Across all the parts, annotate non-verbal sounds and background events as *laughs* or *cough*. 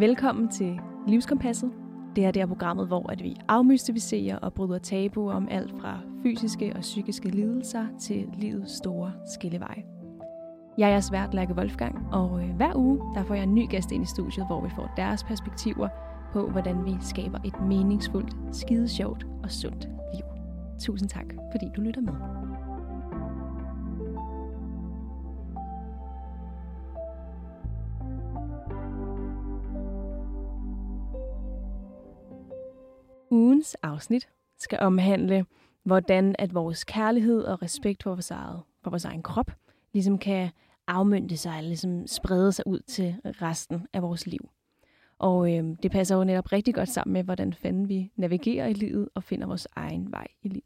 Velkommen til Livskompasset. Det er det her programmet, hvor at vi afmystificerer og bryder tabu om alt fra fysiske og psykiske lidelser til livets store skilleveje. Jeg er svært Lærke Wolfgang, og øh, hver uge der får jeg en ny gæst ind i studiet, hvor vi får deres perspektiver på, hvordan vi skaber et meningsfuldt, skidesjovt og sundt liv. Tusind tak, fordi du lytter med. Afsnit skal omhandle, hvordan at vores kærlighed og respekt for vores, eget, for vores egen krop ligesom kan afmyndte sig, eller ligesom sprede sig ud til resten af vores liv. Og øh, det passer jo netop rigtig godt sammen med, hvordan fanden vi navigerer i livet og finder vores egen vej i livet.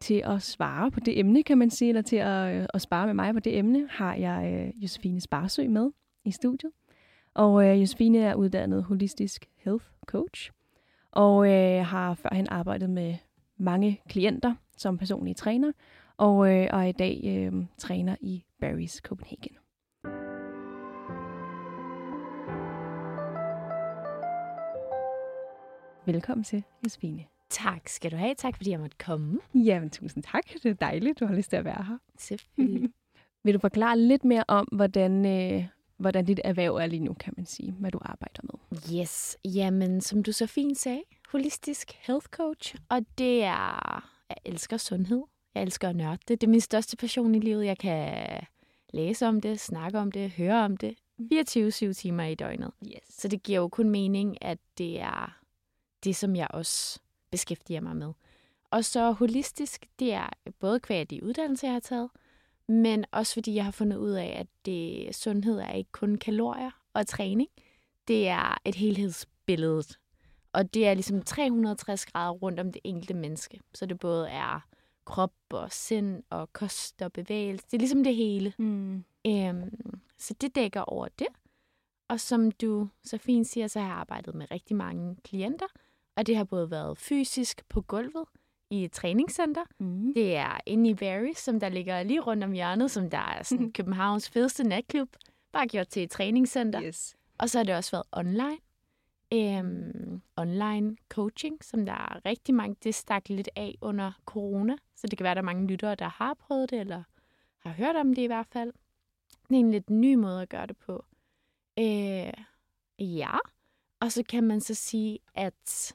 Til at svare på det emne, kan man sige, eller til at, øh, at spare med mig på det emne, har jeg øh, Josefine Sparsø med i studiet. Og øh, Josefine er uddannet holistisk health coach, og øh, har førhen arbejdet med mange klienter som personlige træner, og, øh, og er i dag øh, træner i Barry's Copenhagen. Velkommen til, Josefine. Tak skal du have. Tak fordi jeg måtte komme. Jamen, tusind tak. Det er dejligt, du har lyst til at være her. Selvfølgelig. *laughs* Vil du forklare lidt mere om, hvordan, øh, hvordan dit erhverv er lige nu, kan man sige, hvad du arbejder med? yes. Jamen, som du så fint sagde, holistisk health coach. Og det er, jeg elsker sundhed. Jeg elsker at nørde det. Det er min største passion i livet. Jeg kan læse om det, snakke om det, høre om det. 24-7 timer i døgnet. Yes. Så det giver jo kun mening, at det er det, som jeg også beskæftiger mig med. Og så holistisk, det er både kvad de uddannelser, jeg har taget, men også fordi jeg har fundet ud af, at det, sundhed er ikke kun kalorier og træning. Det er et helhedsbillede. Og det er ligesom 360 grader rundt om det enkelte menneske. Så det både er krop og sind og kost og bevægelse. Det er ligesom det hele. Mm. Øhm, så det dækker over det. Og som du så fint siger, så har jeg arbejdet med rigtig mange klienter. Og det har både været fysisk på gulvet i et træningscenter. Mm. Det er inde i Barry, som der ligger lige rundt om hjørnet, som der er sådan *laughs* Københavns fedeste natklub. Bare gjort til et træningscenter. Yes. Og så har det også været online. Øhm, online coaching, som der er rigtig mange, det stak lidt af under corona. Så det kan være, at der er mange lyttere, der har prøvet det, eller har hørt om det i hvert fald. Det er en lidt ny måde at gøre det på. Øh, ja, og så kan man så sige, at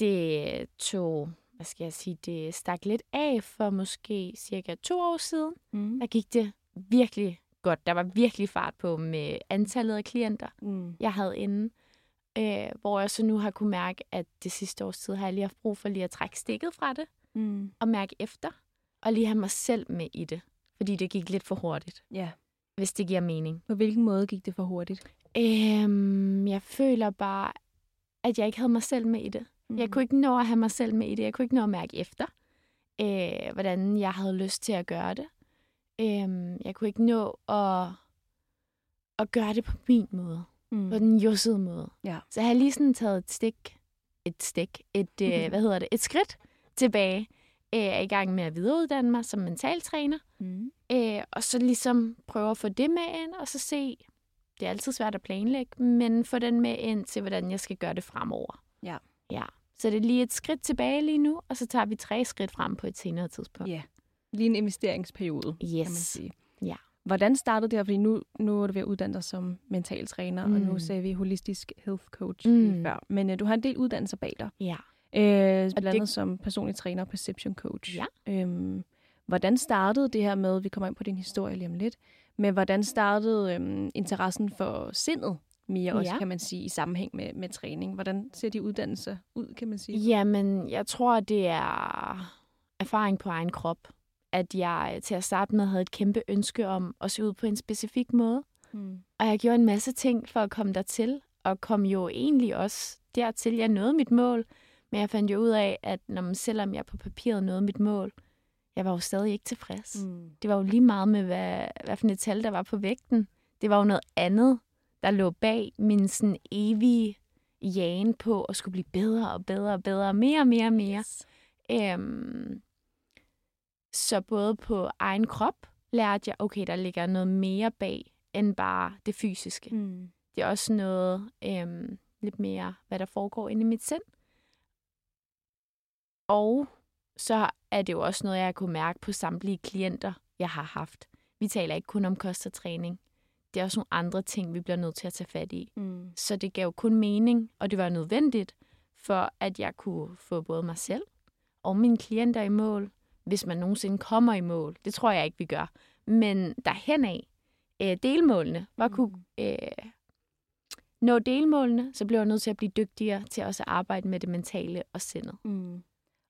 det tog, hvad skal jeg sige, det stak lidt af for måske cirka to år siden. Mm. Der gik det virkelig godt. Der var virkelig fart på med antallet af klienter, Mm. jeg havde inde. Øh, hvor jeg så nu har kunne mærke, at det sidste års tid har jeg lige haft brug for lige at trække stikket fra det, Mm. og mærke efter, og lige have mig selv med i det. Fordi det gik lidt for hurtigt, Ja. hvis det giver mening. På hvilken måde gik det for hurtigt? Øhm, jeg føler bare, at jeg ikke havde mig selv med i det. Mm. Jeg kunne ikke nå at have mig selv med i det. Jeg kunne ikke nå at mærke efter, øh, hvordan jeg havde lyst til at gøre det. Øhm, jeg kunne ikke nå at, at gøre det på min måde. mm. På den jussede måde. Ja. Så jeg har lige sådan taget et stik, et stik, et, øh, *laughs* hvad hedder det, et skridt tilbage. Øh, er i gang med at videreuddanne mig som mentaltræner. Mm. Øh, og så ligesom prøve at få det med ind, og så se, det er altid svært at planlægge, men få den med ind til, hvordan jeg skal gøre det fremover. Ja. Ja. Så det er lige et skridt tilbage lige nu, og så tager vi tre skridt frem på et senere tidspunkt. Ja. Lige en investeringsperiode, Yes. kan man sige. Ja. Hvordan startede det her? Fordi nu, nu er du ved at uddanne dig som mentaltræner, mm. og nu Mm. sagde vi holistisk health coach Mm. lige før. Men uh, du har en del uddannelser bag dig. Ja. Øh, blandt det- andet som personlig træner og perception coach. Ja. Øhm, hvordan startede det her med, vi kommer ind på din historie lige om lidt, men hvordan startede øhm, interessen for sindet mere også, Ja. kan man sige, i sammenhæng med, med træning? Hvordan ser de uddannelser ud, kan man sige? Jamen, jeg tror, det er erfaring på egen krop. At jeg til at starte med havde et kæmpe ønske om at se ud på en specifik måde. Mm. Og jeg gjorde en masse ting for at komme dertil, og kom jo egentlig også dertil. Jeg nåede mit mål, men jeg fandt jo ud af, at når man, selvom jeg på papiret nåede mit mål, jeg var jo stadig ikke tilfreds. Mm. Det var jo lige meget med, hvad, hvad for et tal, der var på vægten. Det var jo noget andet, der lå bag min sådan evige jagen på at skulle blive bedre og bedre og bedre, mere og mere og mere. Yes. Øhm, så både på egen krop lærte jeg, okay, der ligger noget mere bag end bare det fysiske. Mm. Det er også noget øhm, lidt mere, hvad der foregår inde i mit sind. Og så er det jo også noget, jeg kunne mærke på samtlige klienter, jeg har haft. Vi taler ikke kun om kost og træning. Det er også nogle andre ting, vi bliver nødt til at tage fat i. Mm. Så det gav kun mening, og det var nødvendigt, for at jeg kunne få både mig selv og mine klienter i mål, hvis man nogensinde kommer i mål. Det tror jeg ikke, vi gør. Men derhen af, øh, delmålene, var at kunne øh, nå delmålene, så blev jeg nødt til at blive dygtigere til også at arbejde med det mentale og sindet. Mm.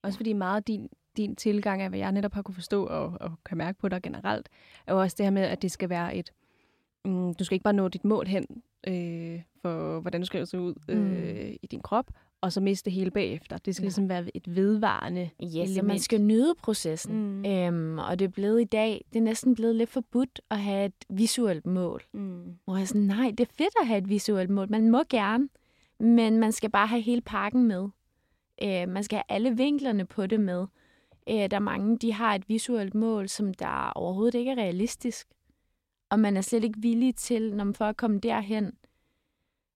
Også fordi meget af din, din tilgang af, hvad jeg netop har kunne forstå og, og kan mærke på dig generelt, er jo også det her med, at det skal være et... Mm, du skal ikke bare nå dit mål hen øh, for, hvordan du skal se ud øh, mm. i din krop, og så miste det hele bagefter. Det skal ja. ligesom være et vedvarende Yes, element. man skal nyde processen. Mm. Øhm, og det er blevet i dag, det er næsten blevet lidt forbudt at have et visuelt mål. Mm. Hvor jeg er sådan, nej, det er fedt at have et visuelt mål. Man må gerne, men man skal bare have hele pakken med. Øh, man skal have alle vinklerne på det med. Øh, der er mange, de har et visuelt mål, som der overhovedet ikke er realistisk. Og man er slet ikke villig til, når man for at komme derhen,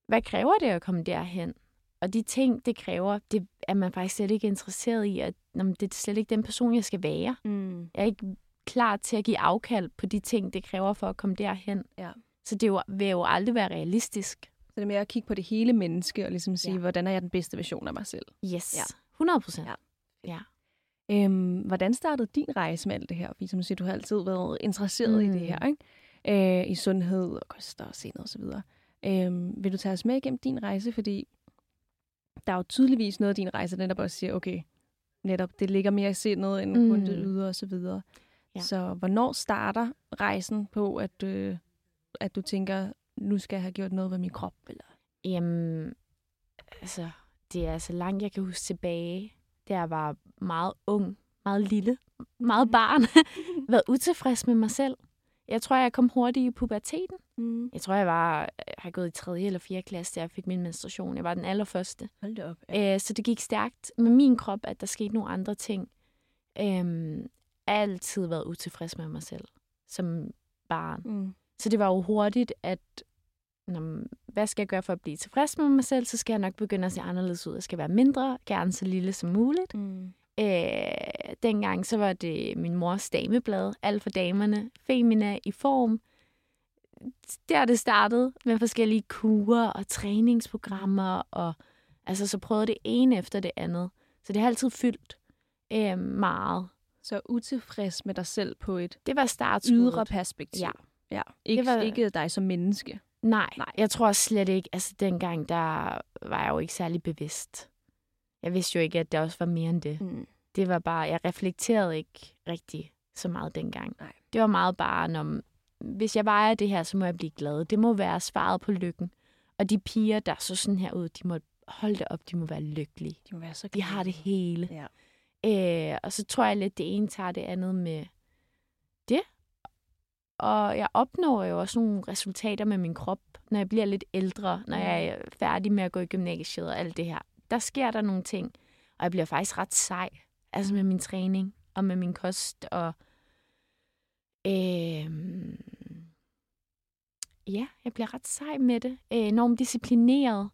hvad kræver det at komme derhen? Og de ting, det kræver, det er man faktisk slet ikke interesseret i, at når det er slet ikke den person, jeg skal være. Mm. Jeg er ikke klar til at give afkald på de ting, det kræver for at komme derhen. Ja. Så det jo, vil jo aldrig være realistisk. Så det er mere at kigge på det hele menneske og ligesom sige, Ja. ja. hvordan er jeg den bedste version af mig selv. Yes. Ja. 100 procent. Ja. ja. Øhm, hvordan startede din rejse med alt det her? Fordi som du siger, du har altid været interesseret mm. i det Mm. her, ikke? Øh, I sundhed og kost og så videre. Øhm, vil du tage os med igennem din rejse? Fordi der er jo tydeligvis noget af din rejse, den der bare siger, okay, netop det ligger mere i sindet end mm. kun Mm. det ydre og så videre. Ja. Så hvornår starter rejsen på, at, øh, at du tænker, nu skal jeg have gjort noget ved min krop? Eller? Jamen, altså, det er så langt, jeg kan huske tilbage, da jeg var meget ung, meget lille, meget barn, *laughs* været utilfreds med mig selv. Jeg tror, jeg kom hurtigt i puberteten. Mm. Jeg tror, jeg var, jeg har gået i 3. eller 4. klasse, da jeg fik min menstruation. Jeg var den allerførste. Hold det op. Øh, så det gik stærkt med min krop, at der skete nogle andre ting. Øhm, altid været utilfreds med mig selv som barn. Mm. Så det var jo hurtigt, at når, hvad skal jeg gøre for at blive tilfreds med mig selv, så skal jeg nok begynde at se anderledes ud. Jeg skal være mindre, gerne så lille som muligt. Mm. Øh, dengang så var det min mors dameblad, alt for damerne, femina i form. Der det startede med forskellige kurer og træningsprogrammer, og altså så prøvede det ene efter det andet. Så det har altid fyldt øh, meget. Så utilfreds med dig selv på et Det var startskuddet. ydre perspektiv. Ja. ja. Ikke, var- var... ikke dig som menneske. Nej, Nej. Nej, jeg tror slet ikke. Altså dengang, der var jeg jo ikke særlig bevidst. Jeg vidste jo ikke, at det også var mere end det. Mm. Det var bare, jeg reflekterede ikke rigtig så meget dengang. Nej. Det var meget bare, når, hvis jeg vejer det her, så må jeg blive glad. Det må være svaret på lykken. Og de piger, der så sådan her ud, de må holde det op, de må være lykkelige. De må være så De har det hele. Ja. Øh, og så tror jeg lidt, det ene tager det andet med det. Og jeg opnår jo også nogle resultater med min krop, når jeg bliver lidt ældre, når jeg er færdig med at gå i gymnasiet og alt det her. Der sker der nogle ting, og jeg bliver faktisk ret sej. Altså med min træning og med min kost. Og øh, ja, jeg bliver ret sej med det. Øh, enormt disciplineret.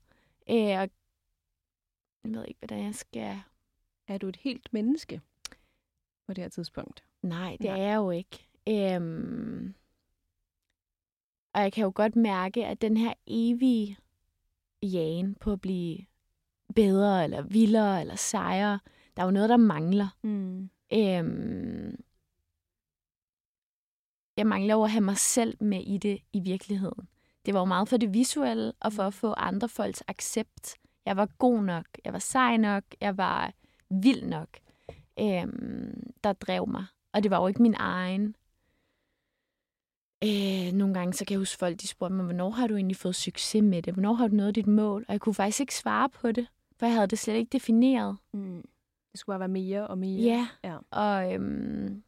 Øh, og jeg ved ikke, hvordan jeg skal Er du et helt menneske på det her tidspunkt? Nej, det Nej. er jeg jo ikke. Øhm, og jeg kan jo godt mærke, at den her evige jagen på at blive bedre, eller vildere, eller sejere, der er jo noget, der mangler. Mm. Øhm, jeg mangler jo at have mig selv med i det i virkeligheden. Det var jo meget for det visuelle, og for at få andre folks accept. Jeg var god nok, jeg var sej nok, jeg var vild nok, øhm, der drev mig. Og det var jo ikke min egen. Øh, nogle gange så kan jeg huske folk, de spurgte mig, hvornår har du egentlig fået succes med det? Hvornår har du nået dit mål? Og jeg kunne faktisk ikke svare på det, for jeg havde det slet ikke defineret. Mm. Det skulle bare være mere og mere. Ja, Ja. og øhm,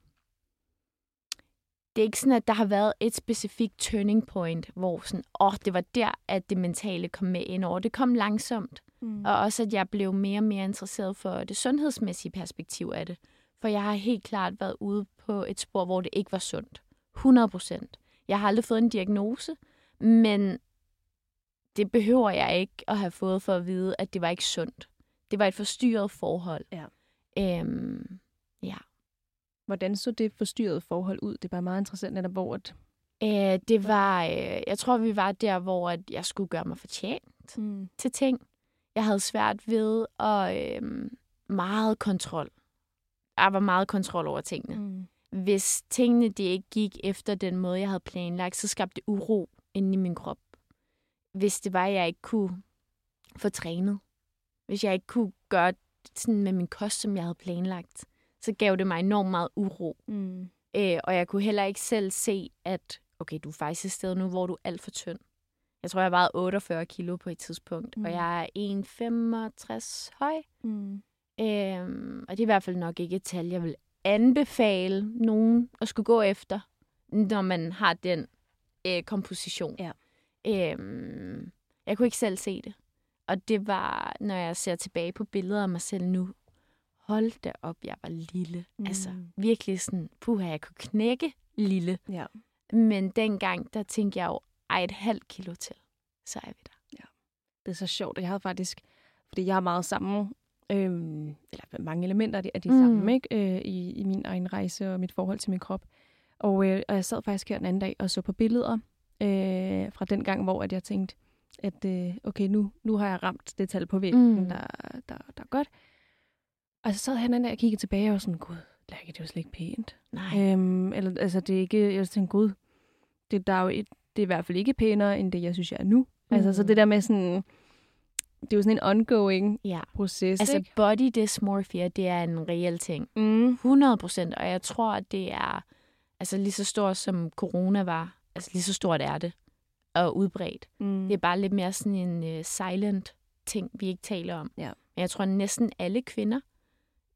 det er ikke sådan, at der har været et specifikt turning point, hvor sådan, åh, det var der, at det mentale kom med ind over. Det kom langsomt. Mm. Og også, at jeg blev mere og mere interesseret for det sundhedsmæssige perspektiv af det. For jeg har helt klart været ude på et spor, hvor det ikke var sundt. 100 procent. Jeg har aldrig fået en diagnose, men det behøver jeg ikke at have fået for at vide, at det var ikke sundt. Det var et forstyrret forhold. Ja. Øhm, ja. Hvordan så det forstyrrede forhold ud? Det bare meget interessant, netop hvor at... Øh, det var, øh, jeg tror, vi var der, hvor at jeg skulle gøre mig fortjent Mm. til ting. Jeg havde svært ved at øh, meget kontrol. Jeg var meget kontrol over tingene. Mm. Hvis tingene det ikke gik efter den måde, jeg havde planlagt, så skabte det uro inde i min krop. Hvis det var, at jeg ikke kunne få trænet. Hvis jeg ikke kunne gøre sådan med min kost, som jeg havde planlagt, så gav det mig enormt meget uro. Mm. Øh, og jeg kunne heller ikke selv se, at okay, du er faktisk et sted nu, hvor du er alt for tynd. Jeg tror, jeg vejede 48 kilo på et tidspunkt, mm. Og jeg er 1,65 høj. Mm. Øhm, og det er i hvert fald nok ikke et tal, jeg vil anbefale nogen at skulle gå efter, når man har den øh, komposition. Ja. Øhm, jeg kunne ikke selv se det. Og det var, når jeg ser tilbage på billeder af mig selv nu, hold da op, jeg var lille. Mm. Altså virkelig sådan, puha, jeg kunne knække lille. Ja. Men dengang, der tænkte jeg jo, ej, et halvt kilo til, så er vi der. Det er så sjovt. Jeg havde faktisk... Fordi jeg har meget sammen... Øhm, eller mange elementer af de, af de mm. samme, ikke? Øh, i, i min egen rejse og mit forhold til min krop. Og, øh, og jeg sad faktisk her den anden dag og så på billeder øh, fra den gang, hvor at jeg tænkte, at øh, okay, nu, nu har jeg ramt det tal på væggen, Mm. der, der, der er godt. Og så sad anden dag og kiggede tilbage og var sådan, gud, Lærke, det er jo slet ikke pænt. Nej. Øhm, eller, altså, det er ikke, jeg tænkte, gud, det, der er jo et, det er i hvert fald ikke pænere, end det, jeg synes, jeg er nu. Mm. Altså, så Mm. det der med sådan, det er jo sådan en ongoing Ja. proces, Altså, ikke? body dysmorphia, det er en reel ting. Mm. 100 procent, og jeg tror, at det er altså lige så stort som corona var. Altså lige så stort er det, og udbredt. Mm. Det er bare lidt mere sådan en uh, silent ting, vi ikke taler om. Ja. Men jeg tror, at næsten alle kvinder,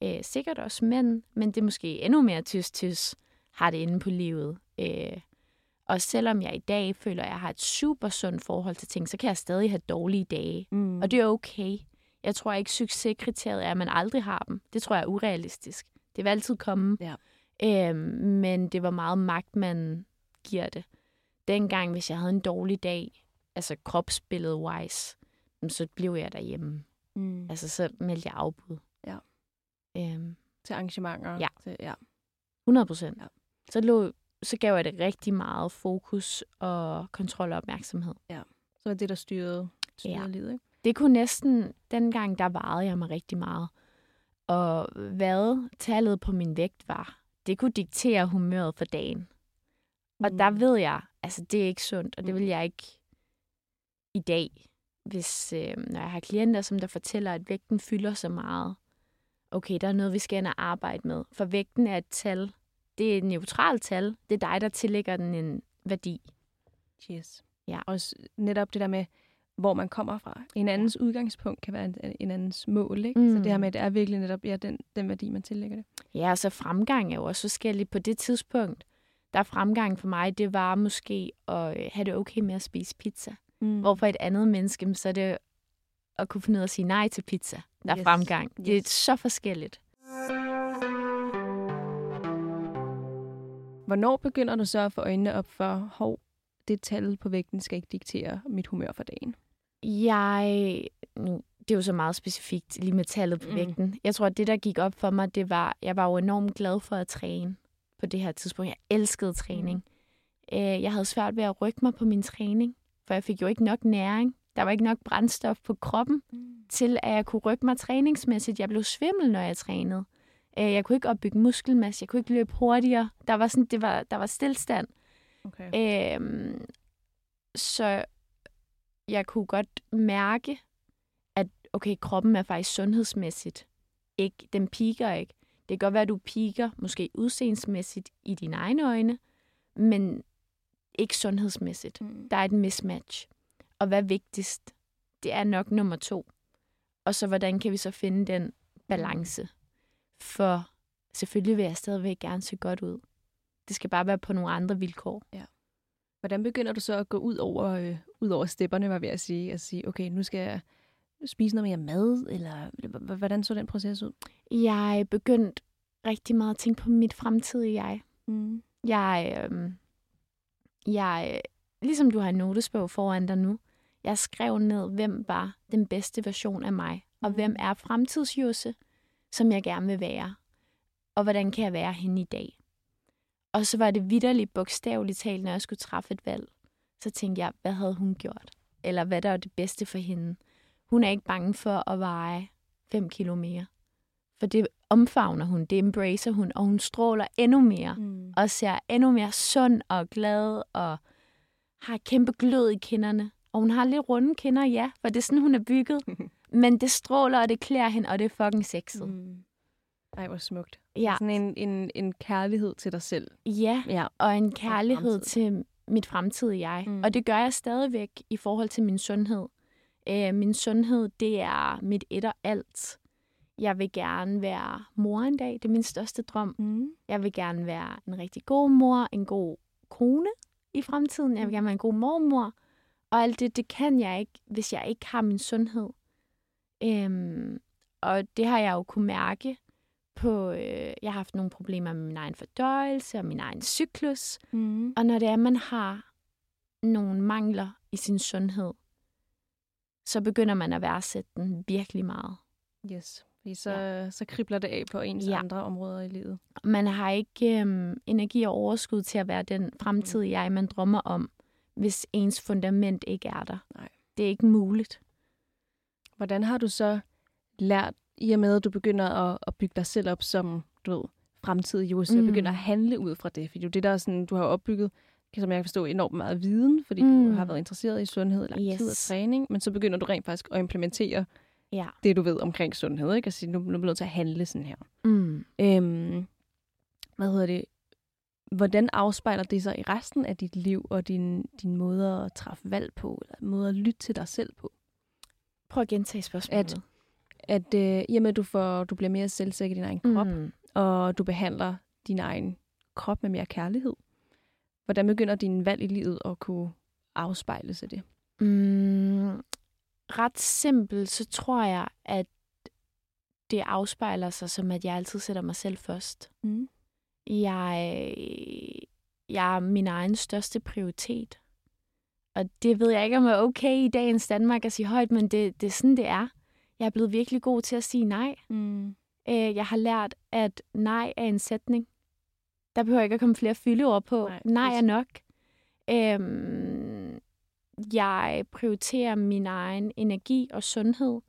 øh, sikkert også mænd, men det er måske endnu mere tys-tys, har det inde på livet. Øh, og selvom jeg i dag føler, at jeg har et super sundt forhold til ting, så kan jeg stadig have dårlige dage. Mm. Og det er okay. Jeg tror ikke, succeskriteriet er, at man aldrig har dem. Det tror jeg er urealistisk. Det vil altid komme. Ja. Øhm, men det var meget magt, man giver det. Dengang, hvis jeg havde en dårlig dag, altså kropsbillede-wise, så blev jeg derhjemme. Mm. Altså, så meldte jeg afbud. Ja. Øhm, Til arrangementer. Ja. Til, ja. 100 procent. Ja. Så, lå, så gav jeg det rigtig meget fokus og kontrol og opmærksomhed. Så var det, der styrede, styrede Ja. livet, ikke? Det kunne næsten, dengang der vejede jeg mig rigtig meget. Og hvad tallet på min vægt var, det kunne diktere humøret for dagen. Og der Mm. ved jeg, altså det er ikke sundt, og det Mm. vil jeg ikke i dag, hvis øh, når jeg har klienter, som der fortæller, at vægten fylder så meget. Okay, der er noget, vi skal ind og arbejde med. For vægten er et tal. Det er et neutralt tal. Det er dig, der tillægger den en værdi. Yes. Ja. Og netop det der med, hvor man kommer fra. En andens udgangspunkt kan være en, en andens mål, ikke? Mm. Så Mm. det her med, at det er virkelig netop ja, den, den værdi, man tillægger det. Ja, og så fremgang er jo også forskelligt. På det tidspunkt, der er fremgang for mig, det var måske at øh, have det okay med at spise pizza. Mm. Hvor for et andet menneske, så er det at kunne finde ud af at sige nej til pizza. Der er Yes. fremgang. Det er Yes. så forskelligt. Hvornår begynder du så at få øjnene op for, hov, det tal på vægten skal ikke diktere mit humør for dagen? Jeg, nu, det er jo så meget specifikt lige med tallet på mm. vægten. Jeg tror, at det, der gik op for mig, det var, jeg var jo enormt glad for at træne på det her tidspunkt. Jeg elskede træning. Mm. Jeg havde svært ved at rykke mig på min træning, for jeg fik jo ikke nok næring. Der var ikke nok brændstof på kroppen Mm. til, at jeg kunne rykke mig træningsmæssigt. Jeg blev svimmel, når jeg trænede. Øh, Jeg kunne ikke opbygge muskelmasse. Jeg kunne ikke løbe hurtigere. Der var, sådan, det var, der var stillstand. Okay. Øhm, så jeg kunne godt mærke, at okay, kroppen er faktisk sundhedsmæssigt. Ikke, den piker ikke. Det kan godt være, at du piker, måske udseendsmæssigt i dine egne øjne, men ikke sundhedsmæssigt. Mm. Der er et mismatch. Og hvad er vigtigst? Det er nok nummer to. Og så hvordan kan vi så finde den balance? For selvfølgelig vil jeg stadigvæk gerne se godt ud. Det skal bare være på nogle andre vilkår. Hvordan begynder du så at gå ud over, øh, ud over stepperne, var ved at sige? At sige, okay, nu skal jeg spise noget mere mad, eller hvordan så den proces ud? Jeg begyndte rigtig meget at tænke på mit fremtidige jeg. Mm. Jeg, øhm, jeg, ligesom du har en notesbog foran dig nu, Jeg skrev ned, hvem var den bedste version af mig, og hvem er fremtidsjusse, som jeg gerne vil være, og hvordan kan jeg være henne i dag. Og så var det vidderligt bogstaveligt talt, når jeg skulle træffe et valg. Så tænkte jeg, hvad havde hun gjort? Eller hvad der var det bedste for hende? Hun er ikke bange for at veje 5 kilo mere. For det omfavner hun, det embracer hun, og hun stråler endnu mere. Mm. Og ser endnu mere sund og glad, og har kæmpe glød i kinderne. Og hun har lidt runde kinder, ja, for det er sådan, hun er bygget. *laughs* Men det stråler, og det klæder hende, og det er fucking sexet. Mm. Ej, hvor smukt. Ja, Sådan en, en, en kærlighed til dig selv. ja, Ja. og en kærlighed til mit fremtidige jeg. Mm. Og det gør jeg stadigvæk i forhold til min sundhed. Øh, min sundhed, det er mit et og alt. Jeg vil gerne være mor en dag. Det er min største drøm. Mm. Jeg vil gerne være en rigtig god mor, en god kone i fremtiden. Jeg vil gerne være en god mormor. Og alt det, det kan jeg ikke, hvis jeg ikke har min sundhed. Øhm, og det har jeg jo kunne mærke på, øh, jeg har haft nogle problemer med min egen fordøjelse og min egen cyklus. Mm. Og når det er, at man har nogle mangler i sin sundhed, så begynder man at værdsætte den virkelig meget. Yes. Fordi så, ja. så kribler det af på ens Ja. andre områder i livet. Man har ikke øhm, energi og overskud til at være den fremtidige jeg, man drømmer om, hvis ens fundament ikke er der. Nej. Det er ikke muligt. Hvordan har du så lært, i og med at du begynder at, at bygge dig selv op som, du ved, fremtidig Jose, mm. Mm. begynder at handle ud fra det? Fordi det er det, der er sådan, du har opbygget, som jeg kan forstå, enormt meget viden, fordi mm. Du har været interesseret i sundhed i lang yes. tid og træning, men så begynder du rent faktisk at implementere Ja. det, du ved omkring sundhed, ikke? Og sige, nu, nu bliver du nødt til at handle sådan her. Mm. Øhm, hvad hedder det? Hvordan afspejler det sig i resten af dit liv og din, din måde at træffe valg på, eller måde at lytte til dig selv på? Prøv at gentage spørgsmålet. At øh, i og med, at du, får, du bliver mere selvsikker i din egen krop, mm. Mm. og du behandler din egen krop med mere kærlighed, hvordan begynder dine valg i livet at kunne afspejle sig det? Mm. Ret simpelt, så tror jeg, at det afspejler sig som, at jeg altid sætter mig selv først. Mm. Jeg, jeg er min egen største prioritet. Og det ved jeg ikke, om er okay i dagens Danmark at sige højt, men det, det er sådan, det er. Jeg er blevet virkelig god til at sige nej. Mm. Øh, jeg har lært, at nej er en sætning. Der behøver ikke at komme flere fyldeord på. Nej, Nej, er nok. Øhm, jeg prioriterer min egen energi og sundhed.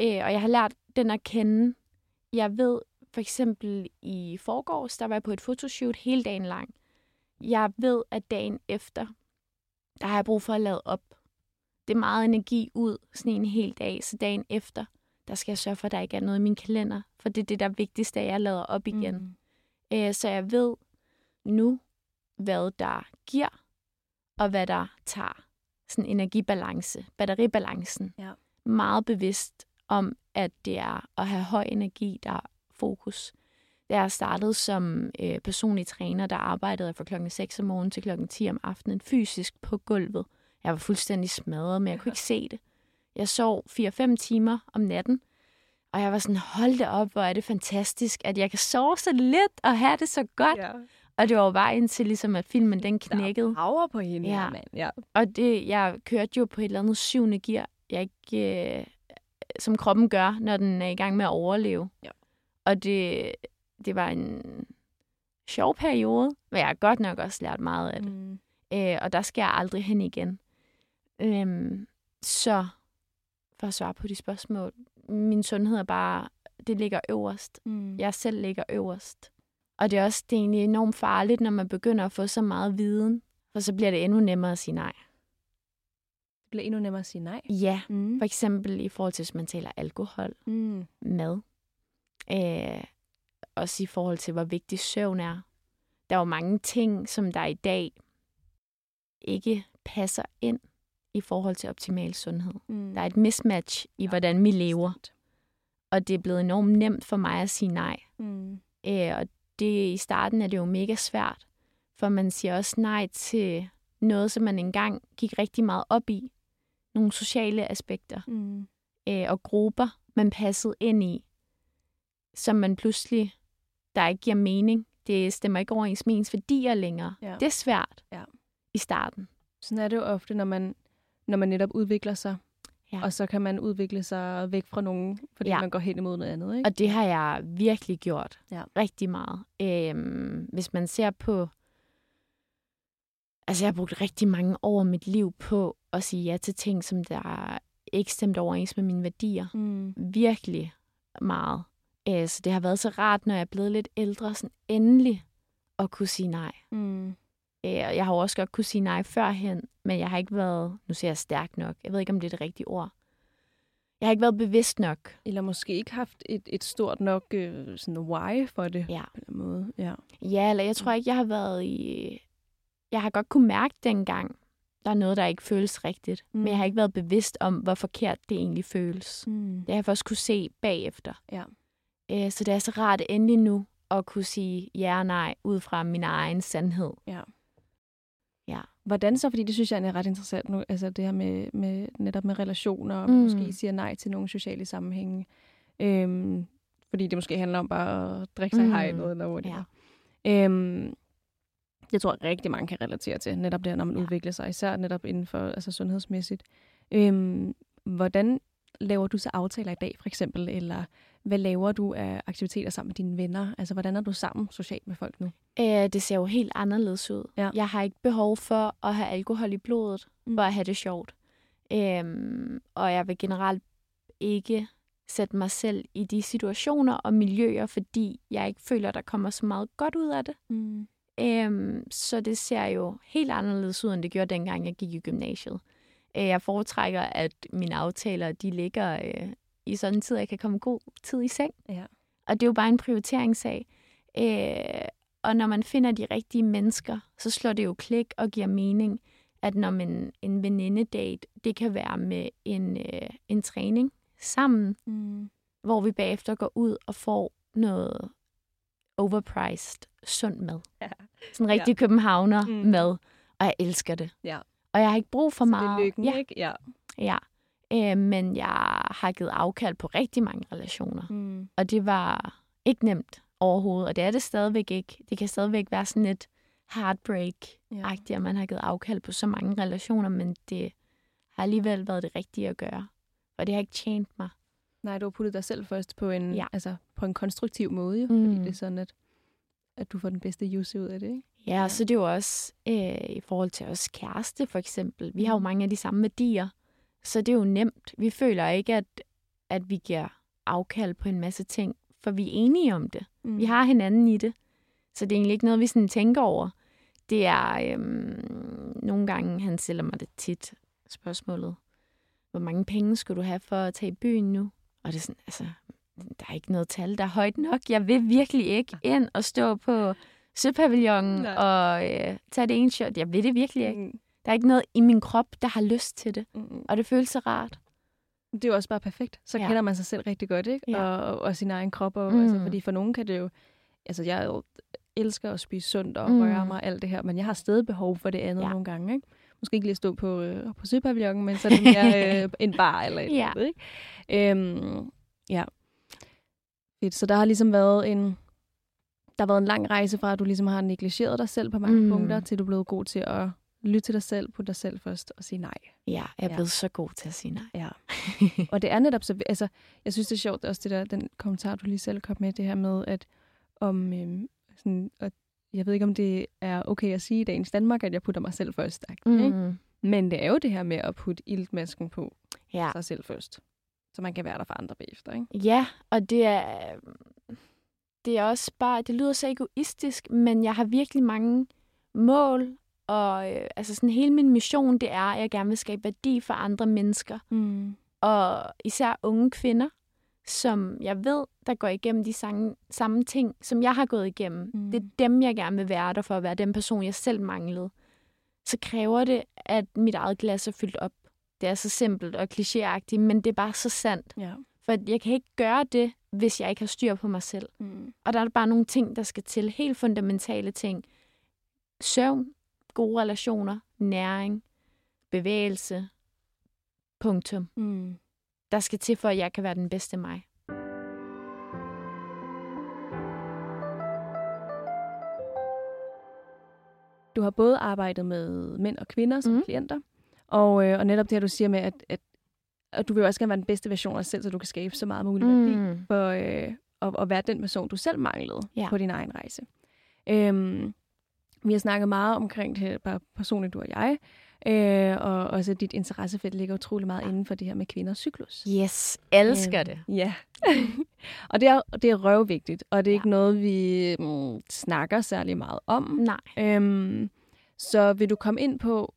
Øh, og jeg har lært den at kende. Jeg ved for eksempel i forgårs, der var jeg på et fotoshoot hele dagen lang. Jeg ved, at dagen efter, der har jeg brug for at lade op. Det er meget energi ud sådan en hel dag, så dagen efter, der skal jeg sørge for, at der ikke er noget i min kalender. For det er det, der er vigtigst, at jeg lader op igen. Mm. Øh, så jeg ved nu, hvad der giver, og hvad der tager. Sådan energibalance, batteribalancen. Ja. Meget bevidst om, at det er at have høj energi, der er fokus. Jeg startede som øh, personlig træner, der arbejdede fra klokken 6 om morgenen til klokken 10 om aftenen, fysisk på gulvet. Jeg var fuldstændig smadret, men jeg kunne ikke se det. Jeg sov 4-5 timer om natten, og jeg var sådan, hold det op, hvor er det fantastisk, at jeg kan sove så lidt og have det så godt. Ja. Og det var jo vejen til ligesom, at filmen den knækkede. Der er på hende, Ja. ja. mand. Ja. Og det, jeg kørte jo på et eller andet syvende gear, jeg ikke, øh, som kroppen gør, når den er i gang med at overleve. Ja. Og det, det var en sjov periode, men jeg har godt nok også lært meget af det. Mm. Øh, og der skal jeg aldrig hen igen. Øhm, så for at svare på de spørgsmål, min sundhed er bare, det ligger øverst. Mm. Jeg selv ligger øverst. Og det er også det er egentlig enormt farligt, når man begynder at få så meget viden, for så bliver det endnu nemmere at sige nej. Det bliver endnu nemmere at sige nej. Ja, Mm. for eksempel i forhold til, hvis man taler alkohol, Mm. mad. Øh, også i forhold til, hvor vigtig søvn er. Der er jo mange ting, som der i dag ikke passer ind i forhold til optimal sundhed. Mm. Der er et mismatch i, Ja, hvordan vi lever. bestemt. Og det er blevet enormt nemt for mig at sige nej. Mm. Øh, og det, i starten er det jo mega svært, for man siger også nej til noget, som man engang gik rigtig meget op i. Nogle sociale aspekter Mm. øh, og grupper, man passede ind i, som man pludselig, der ikke giver mening. Det stemmer ikke overens med ens værdier længere. Ja. Det er svært Ja. i starten. Sådan er det jo ofte, når man, når man netop udvikler sig. Ja. Og så kan man udvikle sig væk fra nogen, fordi Ja. man går hen imod noget andet. Ikke? Og det har jeg virkelig gjort Ja. rigtig meget. Øhm, hvis man ser på... Altså, jeg har brugt rigtig mange år af mit liv på at sige ja til ting, som der ikke stemte overens med mine værdier. Mm. Virkelig meget. Øh, så det har været så rart, når jeg er blevet lidt ældre, sådan endelig at kunne sige nej. Mm. Øh, og jeg har jo også godt kunne sige nej førhen, men jeg har ikke været, nu siger jeg stærk nok, jeg ved ikke, om det er det rigtige ord. Jeg har ikke været bevidst nok. Eller måske ikke haft et, et stort nok øh, sådan why for det. Ja. På en måde. Ja. Ja, eller jeg tror ikke, jeg har været i... Jeg har godt kunne mærke dengang, der er noget, der ikke føles rigtigt. Mm. Men jeg har ikke været bevidst om, hvor forkert det egentlig føles. Mm. Det har jeg først kunne se bagefter. Ja. Øh, så det er så rart endelig nu at kunne sige ja og nej ud fra min egen sandhed. Ja. Ja. Hvordan så, fordi det synes jeg er ret interessant nu, altså det her med, med netop med relationer, og Mm. måske siger nej til nogle sociale sammenhænge. Øhm, fordi det måske handler om bare at drikke sig Mm. hej noget, eller Ja. ja. øhm, Jeg tror, at rigtig mange kan relatere til, netop det her, når man ja. udvikler sig, især netop inden for altså sundhedsmæssigt. Øhm, hvordan laver du så aftaler i dag, for eksempel, eller hvad laver du af aktiviteter sammen med dine venner? Altså, hvordan er du sammen socialt med folk nu? Øh, det ser jo helt anderledes ud. Ja. Jeg har ikke behov for at have alkohol i blodet, Mm. for at have det sjovt. Øhm, og jeg vil generelt ikke sætte mig selv i de situationer og miljøer, fordi jeg ikke føler, der kommer så meget godt ud af det. Mm. Øhm, så det ser jo helt anderledes ud, end det gjorde dengang, jeg gik i gymnasiet. Øh, jeg foretrækker, at mine aftaler de ligger øh, i sådan en tid, at jeg kan komme god tid i seng. Ja. Og det er jo bare en prioriteringssag. Øh, og når man finder de rigtige mennesker, så slår det jo klik og giver mening, at når man en venindedate, det kan være med en, øh, en træning sammen, Mm. hvor vi bagefter går ud og får noget overpriced sund mad. Ja. Sådan rigtig Ja. københavner mm. mad. Og jeg elsker det. Ja. Og jeg har ikke brug for Så meget. det er lykken, ja, ikke? Ja. ja. Øh, men jeg har givet afkald på rigtig mange relationer. Mm. Og det var ikke nemt overhovedet, og det er det stadigvæk ikke. Det kan stadigvæk være sådan et heartbreak-agtigt, at man har givet afkald på så mange relationer, men det har alligevel været det rigtige at gøre. Og det har ikke tjent mig. Nej, du har puttet dig selv først på en, Ja. altså, på en konstruktiv måde, jo, Mm. fordi det er sådan, at, at du får den bedste use ud af det, ikke? Ja, ja. så det er jo også øh, i forhold til os kæreste, for eksempel. Vi har jo mange af de samme værdier, så det er jo nemt. Vi føler ikke, at, at vi giver afkald på en masse ting, for vi er enige om det. Mm. Vi har hinanden i det. Så det er egentlig ikke noget, vi sådan tænker over. Det er øhm, nogle gange, han stiller mig det tit, spørgsmålet. Hvor mange penge skal du have for at tage i byen nu? Og det er sådan, altså, der er ikke noget tal, der er højt nok. Jeg vil virkelig ikke ind og stå på Søpavillonen og øh, tage det ene shot. Jeg vil det virkelig ikke. Mm. Der er ikke noget i min krop, der har lyst til det. Mm. Og det føles så rart. Det er jo også bare perfekt. Så Ja. kender man sig selv rigtig godt, ikke? Ja. Og, og, sin egen krop. Og, Mm. mm. altså, fordi for nogen kan det jo... Altså, jeg elsker at spise sundt og Mm. røre mig og alt det her, men jeg har stadig behov for det andet Ja. nogle gange, ikke? Måske ikke lige stå på, øh, på Søpavillonen, men så er det mere *laughs* øh, en bar eller et Ja. andet, ikke? Øhm, ja. Fedt. Så der har ligesom været en... Der har været en lang rejse fra, at du ligesom har negligeret dig selv på mange mm. punkter, til du er blevet god til at lytte til dig selv, putte dig selv først og sige nej. Ja, jeg er Ja. blevet så god til at sige nej. Ja. *laughs* og det er netop så, altså, jeg synes, det er sjovt, også det der, den kommentar, du lige selv kom med, det her med, at om, øhm, sådan, at jeg ved ikke, om det er okay at sige i dagens Danmark, at jeg putter mig selv først. Mm. Ikke? Men det er jo det her med at putte iltmasken på Ja. sig selv først. Så man kan være der for andre bagefter, ikke? Ja, og det er, det er også bare, det lyder så egoistisk, men jeg har virkelig mange mål, og øh, altså sådan hele min mission, det er, at jeg gerne vil skabe værdi for andre mennesker, Mm. og især unge kvinder, som jeg ved, der går igennem de samme, samme ting, som jeg har gået igennem. Mm. Det er dem, jeg gerne vil være der for at være den person, jeg selv manglede. Så kræver det, at mit eget glas er fyldt op. Det er så simpelt og klichéagtigt, men det er bare så sandt. Ja. For jeg kan ikke gøre det, hvis jeg ikke har styr på mig selv. Mm. Og der er bare nogle ting, der skal til. Helt fundamentale ting. Søvn, gode relationer, næring, bevægelse. Punktum. Mm. Der skal til, for at jeg kan være den bedste mig. Du har både arbejdet med mænd og kvinder som mm. klienter, Og, øh, og netop det her, du siger med, at, at, at du vil også gerne være den bedste version af dig selv, så du kan skabe så meget muligt værdi Mm. for øh, at, at være den person, du selv manglede Ja. på din egen rejse. Øhm, vi har snakket meget omkring det her, bare personligt du og jeg, øh, og også dit interessefelt ligger utrolig meget inden for det her med kvinders cyklus. Yes, elsker Øhm, det. Ja. *laughs* og det er, det er røvvigtigt, og det er Ja. ikke noget, vi mm, snakker særlig meget om. Nej. Øhm, så vil du komme ind på,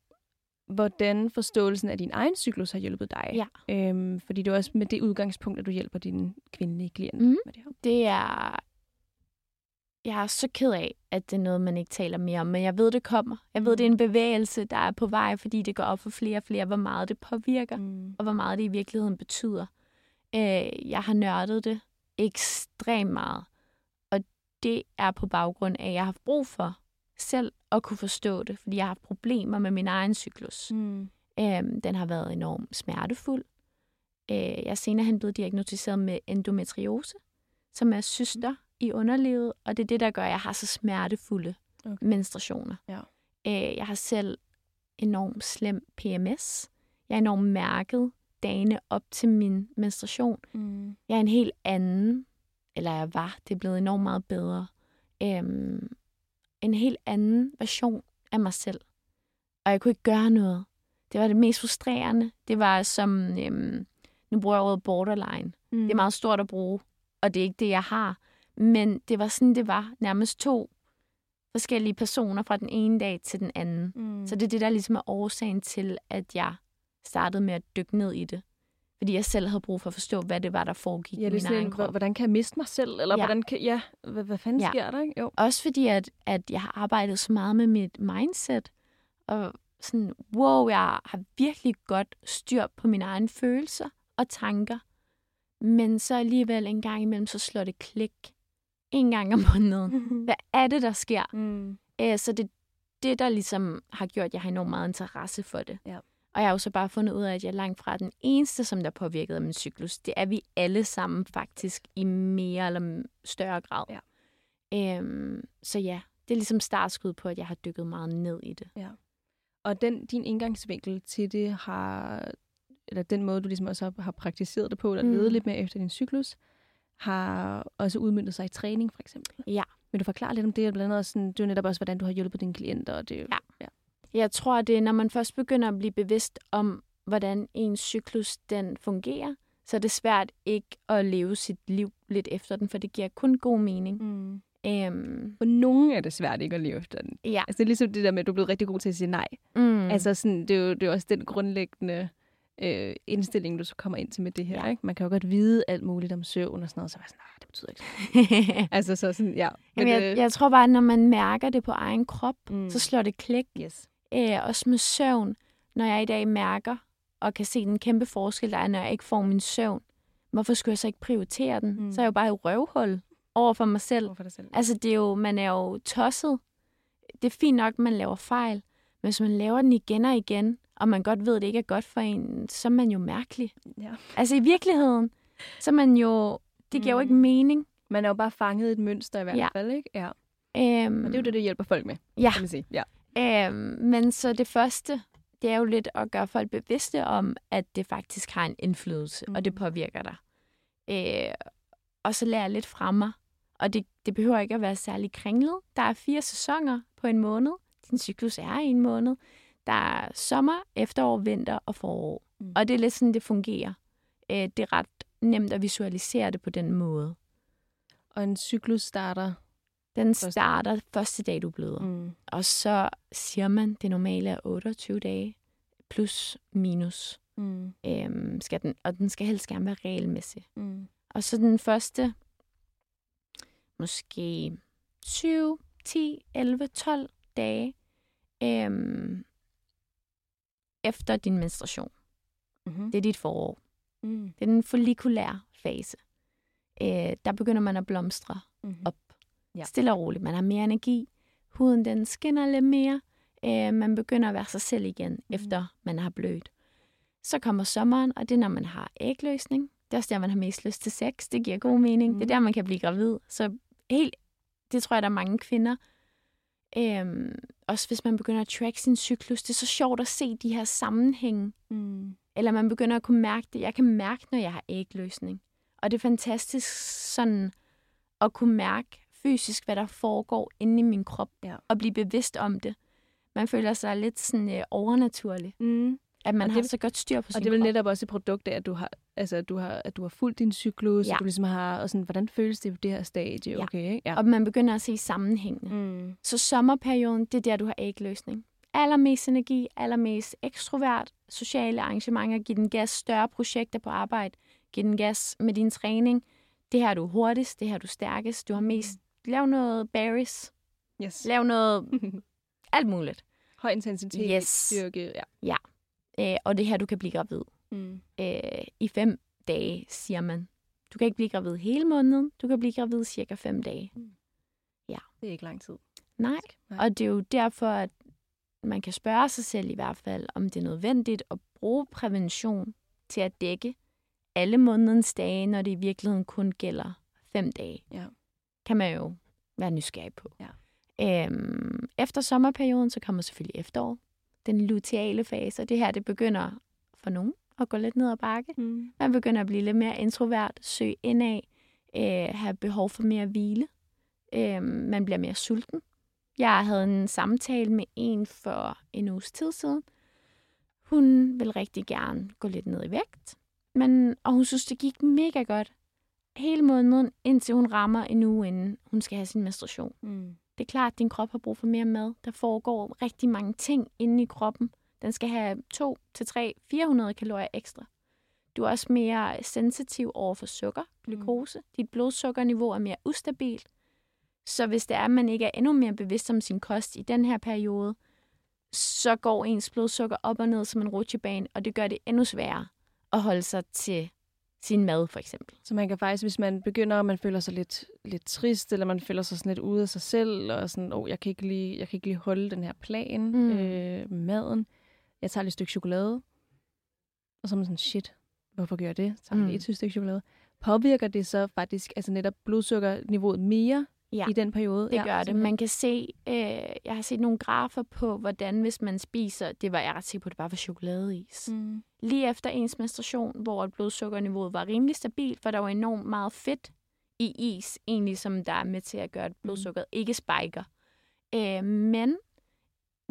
hvordan forståelsen af din egen cyklus har hjulpet dig? Ja. Øhm, fordi det er også med det udgangspunkt, at du hjælper dine kvindelige klienter Mhm. med det her. Det er... Jeg er så ked af, at det er noget, man ikke taler mere om, men jeg ved, det kommer. Jeg ved, det er en bevægelse, der er på vej, fordi det går op for flere og flere, hvor meget det påvirker, Mm. og hvor meget det i virkeligheden betyder. Øh, jeg har nørdet det ekstremt meget, og det er på baggrund af, at jeg har haft brug for selv at kunne forstå det, fordi jeg har haft problemer med min egen cyklus. Mm. Øhm, den har været enormt smertefuld. Øh, jeg er senere hen blevet diagnostiseret med endometriose, som er syster i underlivet, og det er det, der gør, at jeg har så smertefulde Okay. menstruationer. Ja. Øh, jeg har selv enormt slem PMS. Jeg er enormt mærket dagene op til min menstruation. Mm. Jeg er en helt anden, eller jeg var, det er blevet enormt meget bedre. Øhm, en helt anden version af mig selv. Og jeg kunne ikke gøre noget. Det var det mest frustrerende. Det var som, øhm, nu bruger jeg ordet borderline. Mm. Det er meget stort at bruge, og det er ikke det, jeg har. Men det var sådan, det var. Nærmest to forskellige personer fra den ene dag til den anden. Mm. Så det er det, der ligesom er årsagen til, at jeg startede med at dykke ned i det. Fordi jeg selv havde brug for at forstå, hvad det var, der foregik ja, i min egen en, krop. hvordan kan jeg miste mig selv? Eller Ja. hvordan kan, ja, hvad, hvad fanden Ja. sker der, ikke? Jo. Også fordi, at, at jeg har arbejdet så meget med mit mindset. Og sådan, wow, jeg har virkelig godt styr på mine egne følelser og tanker. Men så alligevel en gang imellem, så slår det klik. En gang om måneden. *laughs* Hvad er det, der sker? Mm. Æ, så det det, der ligesom har gjort, at jeg har enormt meget interesse for det. Ja. Og jeg har jo så bare fundet ud af, at jeg er langt fra den eneste, som der er påvirket af min cyklus. Det er vi alle sammen faktisk i mere eller større grad. Ja. Øhm, så ja, det er ligesom startskud på, at jeg har dykket meget ned i det. Og den, din indgangsvinkel til det har, eller den måde, du ligesom også har, praktiseret det på, eller Mm. levet lidt med efter din cyklus, har også udmyndtet sig i træning, for eksempel. Ja. Vil du forklare lidt om det, blandt andet også sådan, det er jo netop også, hvordan du har hjulpet dine klienter, og det Ja. ja. Jeg tror, det er, når man først begynder at blive bevidst om, hvordan ens cyklus den fungerer, så er det svært ikke at leve sit liv lidt efter den, for det giver kun god mening. Mm. Øhm, For nogen er det svært ikke at leve efter den. ja. Altså det er ligesom det der med, at du er blevet rigtig god til at sige nej. Mm. Altså sådan, det er jo det er også den grundlæggende øh, indstilling, du så kommer ind til med det her. Ja. Ikke? Man kan jo godt vide alt muligt om søvn og sådan noget, så er sådan, "Ah, det betyder ikke så *laughs* Altså så sådan, ja. Jamen, jeg, jeg tror bare, at når man mærker det på egen krop, mm. så slår det klik. yes. Øh, også med søvn, når jeg i dag mærker og kan se den kæmpe forskel, der er, når jeg ikke får min søvn. Hvorfor skulle jeg så ikke prioritere den? Mm. Så er jeg jo bare i røvhul over for mig selv. Dig selv? Altså, det er jo, man er jo tosset. Det er fint nok, at man laver fejl, men hvis man laver den igen og igen, og man godt ved, at det ikke er godt for en, så er man jo mærkelig. Ja. Altså i virkeligheden, så er man jo, det giver mm. jo ikke Mm. mening. Man er jo bare fanget i et mønster i hvert Ja. fald, ikke? Ja. Øhm, Og det er jo det, det hjælper folk med, Ja. kan man sige. Ja. Øhm, men så det første, det er jo lidt at gøre folk bevidste om, at det faktisk har en indflydelse, mm. og det Mhm. påvirker dig. Øh, og så lære lidt fra mig. Og det, det behøver ikke at være særlig kringlet. Der er fire sæsoner på en måned. Din cyklus er i en måned. Der er sommer, efterår, vinter og forår. Mm. Og det er lidt sådan, det fungerer. Øh, det er ret nemt at visualisere det på den måde. Og en cyklus starter... Den Første- starter første dag, du bløder. Mm. Og så siger man, det normale er 28 dage, plus minus. Mm. Øhm, skal den, og den skal helst gerne være regelmæssig. Mm. Og så den første, måske 7, 10, 11, 12 dage øhm, efter din menstruation. Mm-hmm. Det er dit forår. Mm. Det er den follikulære fase. Øh, der begynder man at blomstre Mm-hmm. op. Ja. Stille og roligt. Man har mere energi. Huden den skinner lidt mere. Øh, man begynder at være sig selv igen, mm. efter man har blødt. Så kommer sommeren, og det er, når man har ægløsning. Det er også der, man har mest lyst til sex. Det giver god mening. Mm. Det er der, man kan blive gravid. Så helt, det tror jeg, der er mange kvinder, Øhm, også hvis man begynder at track sin cyklus, det er så sjovt at se de her sammenhænge. Mm. Eller man begynder at kunne mærke det. Jeg kan mærke, når jeg har ægløsning. Og det er fantastisk sådan at kunne mærke fysisk, hvad der foregår inde i min krop. Ja. Og blive bevidst om det. Man føler sig lidt sådan øh, overnaturlig. Mm. At man Og har det- så godt styr på Og sin det er vel netop også et produkt af, at du har, altså, at du har, at du har fulgt din cyklus, Ja. og du ligesom har, og sådan, hvordan føles det på det her stadie? Ja. Okay? Ja. Og man begynder at se sammenhængene. Mm. Så sommerperioden, det er der, du har ægløsning. Allermest energi, allermest ekstrovert, sociale arrangementer, giv den gas, større projekter på arbejde, giv den gas med din træning. Det her er du hurtigst, det her er du stærkest, du har mest... Lav noget berries, Yes. lav noget *laughs* alt muligt. Høj intensitet, Yes. styrke, ja. Øh, og det her, du kan blive gravid. Mm. Øh, I fem dage, siger man. Du kan ikke blive gravid hele måneden, du kan blive gravid cirka fem dage. Det er ikke lang tid. Nej, Nej. Og det er jo derfor, at man kan spørge sig selv i hvert fald, om det er nødvendigt at bruge prævention til at dække alle månedens dage, når det i virkeligheden kun gælder fem dage. Ja. Kan man jo være nysgerrig på. Ja. Øhm, efter sommerperioden, så kommer selvfølgelig efterår. Den luteale fase, og det her, det begynder for nogen at gå lidt ned ad bakke. Mm. Man begynder at blive lidt mere introvert, søge indad, øh, have behov for mere hvile. Øh, man bliver mere sulten. Jeg havde en samtale med en for en uges tid siden. Hun vil rigtig gerne gå lidt ned i vægt, men, og hun synes, det gik mega godt hele måneden, indtil hun rammer en uge, inden hun skal have sin menstruation. Mm. Det er klart, at din krop har brug for mere mad. Der foregår rigtig mange ting inde i kroppen. Den skal have 2 til 3 400 kalorier ekstra. Du er også mere sensitiv over for sukker, glukose. Mm. Dit blodsukkerniveau er mere ustabilt. Så hvis det er, at man ikke er endnu mere bevidst om sin kost i den her periode, så går ens blodsukker op og ned som en rutsjebane, og det gør det endnu sværere at holde sig til sin mad, for eksempel. Så man kan faktisk, hvis man begynder, og man føler sig lidt, lidt trist, eller man føler sig sådan lidt ude af sig selv, og sådan, åh, oh, jeg, kan ikke lige, jeg kan ikke lige holde den her plan, Mm. mm. øh, maden. Jeg tager lige et stykke chokolade, og så er man sådan, shit, hvorfor gør jeg det? Så tager Mm. et stykke chokolade. Påvirker det så faktisk altså netop blodsukkerniveauet mere Ja. i den periode? Det ja, gør det. Man kan se, øh, jeg har set nogle grafer på, hvordan hvis man spiser, det var jeg ret sikker på, det bare var chokoladeis. Mm. Mm. Lige efter ens menstruation, hvor blodsukkerniveauet var rimelig stabilt, for der var enormt meget fedt i is, egentlig som der er med til at gøre, at blodsukkeret ikke spiker. Øh, men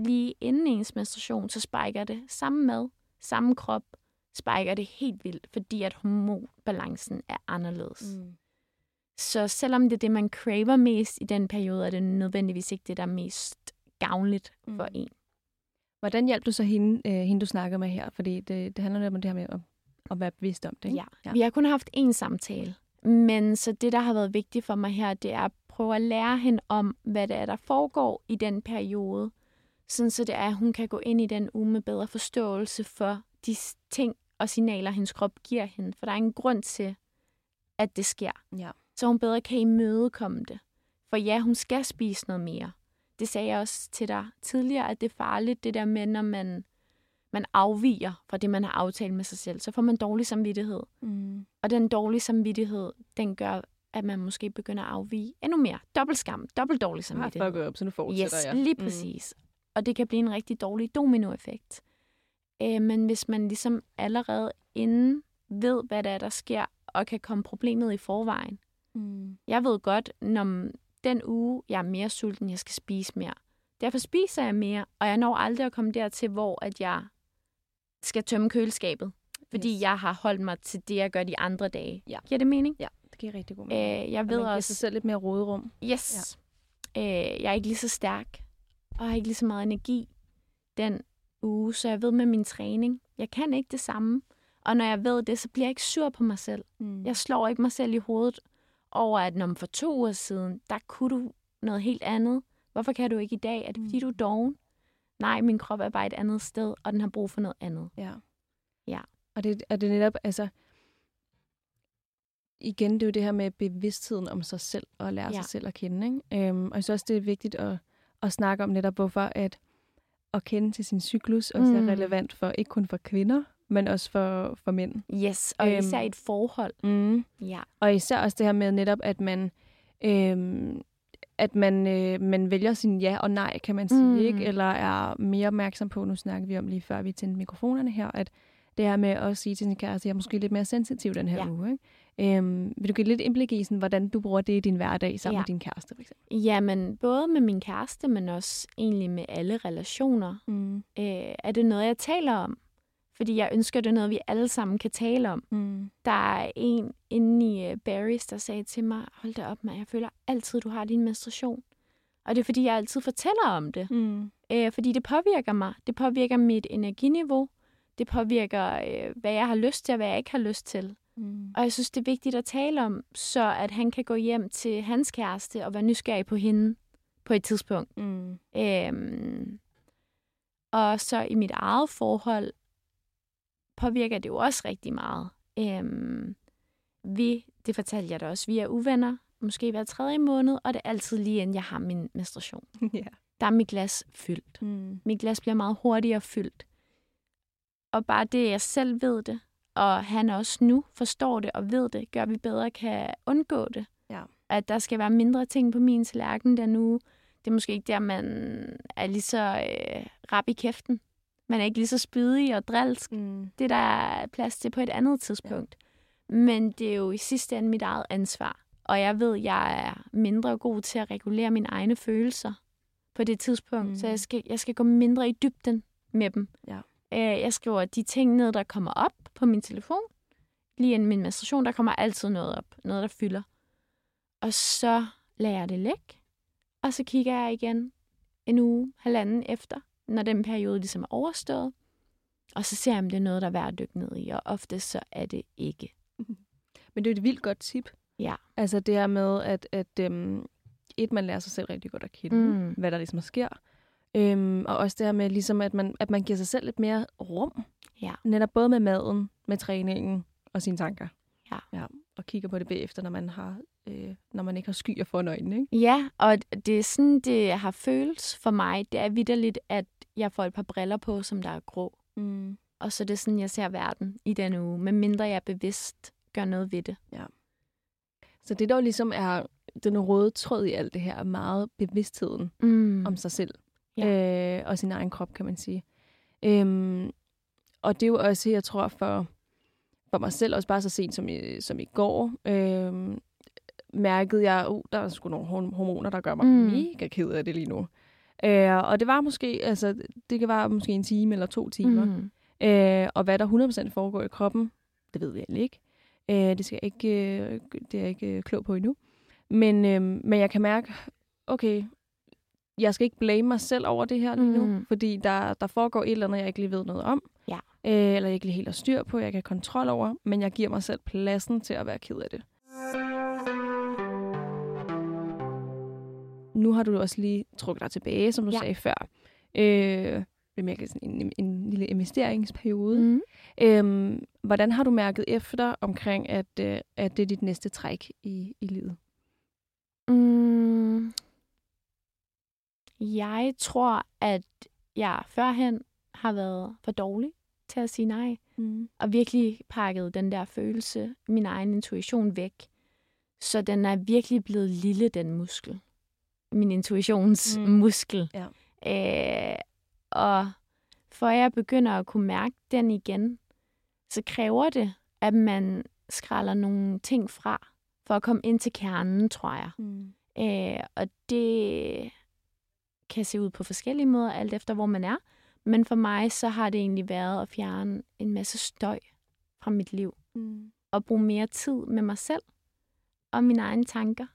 lige inden ens menstruation, så spiker det samme mad, samme krop, spiker det helt vildt, fordi at hormonbalancen er anderledes. Mm. Så selvom det er det, man craver mest i den periode, er det nødvendigvis ikke det, der er mest gavnligt for Mm. en. Hvordan hjalp du så hende, øh, hende du snakker med her? Fordi det, det handler om det her med at, at være bevidst om det, ikke? Ja. ja. Vi har kun haft én samtale. Men så det, der har været vigtigt for mig her, det er at prøve at lære hende om, hvad det er, der foregår i den periode. Sådan så det er, at hun kan gå ind i den uge med bedre forståelse for de ting og signaler, hendes krop giver hende. For der er en grund til, at det sker. Ja. Så hun bedre kan imødekomme det. For ja, hun skal spise noget mere. Det sagde jeg også til dig tidligere, at det er farligt, det der med, når man, man afviger fra det, man har aftalt med sig selv. Så får man dårlig samvittighed. Mm. Og den dårlige samvittighed, den gør, at man måske begynder at afvige endnu mere. Dobbelt skam, dobbelt dårlig samvittighed. fucket op, så nu fortsætter Yes, jeg. lige præcis. Mm. Og det kan blive en rigtig dårlig dominoeffekt. Øh, men hvis man ligesom allerede inden ved, hvad der er, der sker, og kan komme problemet i forvejen. Mm. Jeg ved godt, når den uge, jeg er mere sulten, jeg skal spise mere. Derfor spiser jeg mere, og jeg når aldrig at komme dertil, hvor at jeg skal tømme køleskabet. Fordi Yes. jeg har holdt mig til det, jeg gør de andre dage. Ja. Giver det mening? Ja, det giver rigtig god Øh, mening. jeg Og ved man giver sig også, selv lidt mere råderum. yes, øh, jeg er ikke lige så stærk, har ikke lige så meget energi den uge, så jeg ved med min træning, jeg kan ikke det samme. Og når jeg ved det, så bliver jeg ikke sur på mig selv. Mm. Jeg slår ikke mig selv i hovedet over, at når for to uger siden, der kunne du noget helt andet. Hvorfor kan du ikke i dag? Er det fordi, Mm. du er doven? Nej, min krop er bare et andet sted, og den har brug for noget andet. Ja. Ja. Og det, og det er netop, altså, igen, det er jo det her med bevidstheden om sig selv, og at lære Ja. sig selv at kende. Ikke? Øhm, og jeg synes også, det er vigtigt at, at snakke om netop, hvorfor at, at kende til sin cyklus også Mm. er relevant for, ikke kun for kvinder, men også for, for mænd. Yes, og Øhm. især i et forhold. Mm. Ja. Og især også det her med netop, at man, øhm, at man, øh, man vælger sin ja og nej, kan man sige, Mm. ikke? Eller er mere opmærksom på, nu snakker vi om lige før vi tændte mikrofonerne her, at det her med at sige til sin kæreste, jeg er måske lidt mere sensitiv den her Ja. uge, ikke? Øhm, vil du give lidt indblik i, sådan, hvordan du bruger det i din hverdag sammen Ja. med din kæreste, for eksempel? Jamen, både med min kæreste, men også egentlig med alle relationer, Mm. øh, er det noget, jeg taler om. Fordi jeg ønsker, det er noget, vi alle sammen kan tale om. Mm. Der er en inde i uh, Barry's, der sagde til mig, hold da op, man, jeg føler altid, du har din menstruation. Og det er, fordi jeg altid fortæller om det. Mm. Øh, fordi det påvirker mig. Det påvirker mit energiniveau. Det påvirker, øh, hvad jeg har lyst til, og hvad jeg ikke har lyst til. Mm. Og jeg synes, det er vigtigt at tale om, så at han kan gå hjem til hans kæreste og være nysgerrig på hende på et tidspunkt. Mm. Øhm, og så i mit eget forhold påvirker det jo også rigtig meget. Øhm, vi, det fortalte jeg da også, vi er uvenner, måske hver tredje måned, og det er altid lige inden jeg har min menstruation. *laughs* ja. Der er mit glas fyldt. Mm. Mit glas bliver meget hurtigere fyldt. Og bare det, jeg selv ved det, og han også nu forstår det og ved det, gør, vi bedre kan undgå det. Ja. At der skal være mindre ting på min tallerken den uge. Det er måske ikke der, man er lige så øh, rap i kæften. Man er ikke lige så spydig og drilsk. Mm. Det er der plads til på et andet tidspunkt. Ja. Men det er jo i sidste ende mit eget ansvar. Og jeg ved, at jeg er mindre god til at regulere mine egne følelser på det tidspunkt. Mm. Så jeg skal, jeg skal gå mindre i dybden med dem. Ja. Øh, jeg skriver de ting ned, der kommer op på min telefon. Lige inden min menstruation, der kommer altid noget op. Noget, der fylder. Og så lader jeg det ligge. Og så kigger jeg igen en uge, halvanden efter, når den periode ligesom er overstået. Og så ser jeg, om det er noget, der er værd at dykke ned i. Og ofte så er det ikke. *laughs* Men det er et vildt godt tip. Ja. Altså det her med, at, at øhm, et, man lærer sig selv rigtig godt at kende, Mm. hvad der ligesom sker. Øhm, og også det her med, ligesom, at, man, at man giver sig selv lidt mere rum. Ja. Netop både med maden, med træningen og sine tanker. Ja. ja og kigger på det bagefter, når man, har, øh, når man ikke har skyer for øjnene. Ikke? Ja, og det er sådan, det har føltes for mig. Det er vidderligt, at jeg får et par briller på, som der er grå. Mm. Og så er det sådan, jeg ser verden i den uge. Men mindre jeg bevidst gør noget ved det. Så det der jo ligesom er den røde tråd i alt det her, er meget bevidstheden Mm. om sig selv. Ja. Øh, og sin egen krop, kan man sige. Øhm, og det er jo også, jeg tror, for, for mig selv, også bare så sent som i, som i går, øhm, mærkede jeg, uh, der er sgu nogle horm- hormoner, der gør mig Mm. mega ked af det lige nu. Øh, og det var måske, altså, det kan være måske en time eller to timer. Mm. Øh, og hvad der 100% foregår i kroppen, det ved jeg egentlig ikke. Øh, det, skal jeg ikke øh, det er jeg ikke øh, klog på endnu. Men, øh, men jeg kan mærke, okay, jeg skal ikke blame mig selv over det her lige nu, Mm. fordi der, der foregår et eller andet, jeg ikke lige ved noget om. Ja. Øh, eller jeg ikke lige helt har styr på, jeg kan kontrol over, men jeg giver mig selv pladsen til at være ked af det. Nu har du også lige trukket dig tilbage, som du Ja. sagde før. Øh, det er mere sådan en, en lille investeringsperiode. Mm. Øhm, hvordan har du mærket efter omkring, at, øh, at det er dit næste træk i, i livet? Mm. Jeg tror, at jeg førhen har været for dårlig til at sige nej. Mm. Og virkelig pakket den der følelse, min egen intuition væk. Så den er virkelig blevet lille, den muskel. Min intuitions Mm. Ja. Øh, og for at jeg begynder at kunne mærke den igen, så kræver det, at man skralder nogle ting fra, for at komme ind til kernen, tror jeg. Mm. Øh, og det kan se ud på forskellige måder, alt efter hvor man er. Men for mig, så har det egentlig været at fjerne en masse støj fra mit liv. Mm. Og bruge mere tid med mig selv og mine egne tanker.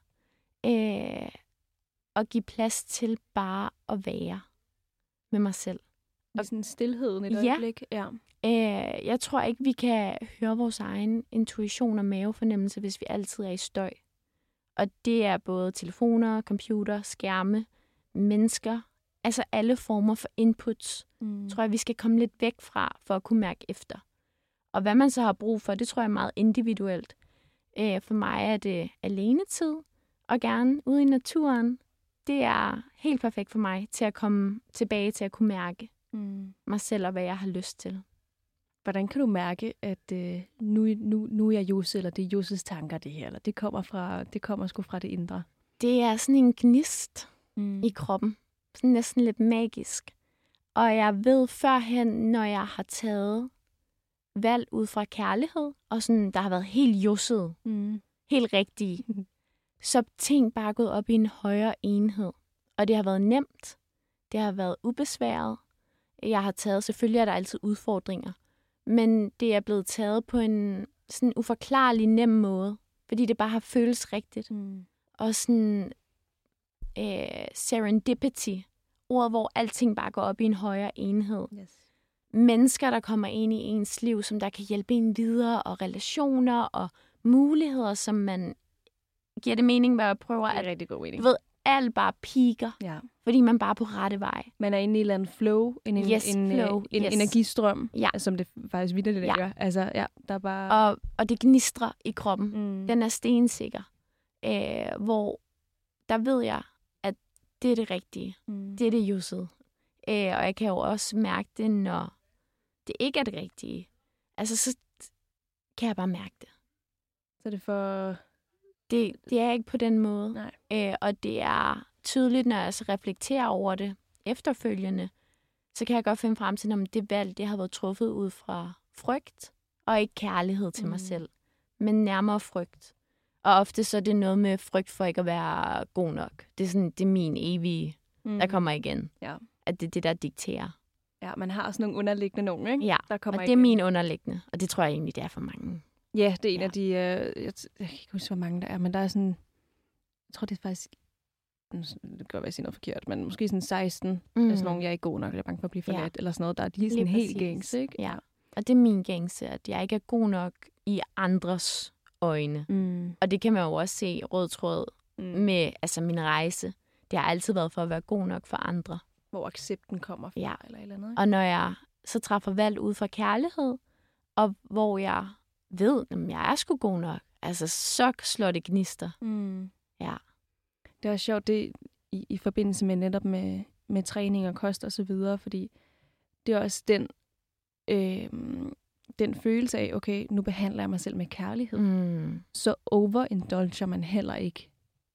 Øh, og give plads til bare at være med mig selv. I sådan stillheden et Ja. øjeblik? Ja. Øh, jeg tror ikke, vi kan høre vores egen intuition og mavefornemmelse, hvis vi altid er i støj. Og det er både telefoner, computer, skærme, mennesker. Altså alle former for inputs, Mm. tror jeg, vi skal komme lidt væk fra, for at kunne mærke efter. Og hvad man så har brug for, det tror jeg er meget individuelt. Øh, for mig er det alenetid, og gerne ude i naturen. Det er helt perfekt for mig til at komme tilbage til at kunne mærke Mm. mig selv og hvad jeg har lyst til. Hvordan kan du mærke, at øh, nu, nu, nu er jeg Jose, eller det er Joses tanker, det her, eller det kommer, fra, det kommer sgu fra det indre? det er sådan en gnist Mm. i kroppen. Sådan næsten lidt magisk. Og jeg ved førhen, når jeg har taget valg ud fra kærlighed, og sådan, der har været helt jusset, Mm. helt rigtige, *laughs* så ting bare gået op i en højere enhed. Og det har været nemt. Det har været ubesværet. Jeg har taget, selvfølgelig er der altid udfordringer, men det er blevet taget på en sådan uforklarlig nem måde, fordi det bare har føles rigtigt. Mm. Og sådan øh, serendipity, ordet, hvor alting bare går op i en højere enhed. Yes. Mennesker, der kommer ind i ens liv, som der kan hjælpe en videre, og relationer og muligheder, som man giver det mening, hvad jeg prøver, Det er at rigtig god mening. ved, alt bare piker, Ja. fordi man bare er på rette vej. Man er inde i et eller andet flow, en, en, Yes, en, flow, øh, en yes. energistrøm, Ja. som det faktisk vildt det Ja. gør. Altså, ja, der er bare... Og, og det gnistrer i kroppen. mm. Den er stensikker. Øh, hvor der ved jeg, det er det rigtige. mm. Det er det jusset. Øh, og jeg kan jo også mærke det, når det ikke er det rigtige. Altså, så kan jeg bare mærke det. Så det for... Det, det er ikke på den måde. Nej. Øh, og det er tydeligt, når jeg så reflekterer over det efterfølgende, så kan jeg godt finde frem til, om det valg, det har været truffet ud fra frygt, og ikke kærlighed til mm. mig selv, men nærmere frygt. Og ofte så er det noget med frygt for ikke at være god nok. Det er, sådan, det er min evige, Mm. der kommer igen. Ja. At det er det, der dikterer. Ja, man har sådan nogle underliggende nogen, ikke? Ja, Der kommer og det er min underliggende. Og det tror jeg egentlig, det er for mange. Ja, det er en Ja. af de... Øh, jeg, jeg kan ikke huske, hvor mange der er, men der er sådan... Jeg tror, det er faktisk... Det kan godt være, jeg siger noget forkert, men måske sådan 16 mm. af sådan nogle, jeg er ikke god nok, eller bange for at blive Ja. forladt, eller sådan noget. Der er lige sådan Lige helt præcis. gængs, ikke? Ja. Og det er min gængse, at jeg ikke er god nok i andres øjne. Mm. Og det kan man jo også se rød tråd Mm. med altså min rejse. Det har altid været for at være god nok for andre. Hvor accepten kommer fra, Ja. eller et eller andet. Ikke? Og når jeg så træffer valg ud fra kærlighed, og hvor jeg ved, at jeg er sgu god nok, altså så slår det gnister. Mm. Ja. Det er sjovt, det i, i forbindelse med netop med, med træning og kost og så videre, fordi det er også den, øh, den følelse af, okay, nu behandler jeg mig selv med kærlighed. Mm. Mm. Så overindulger man heller ikke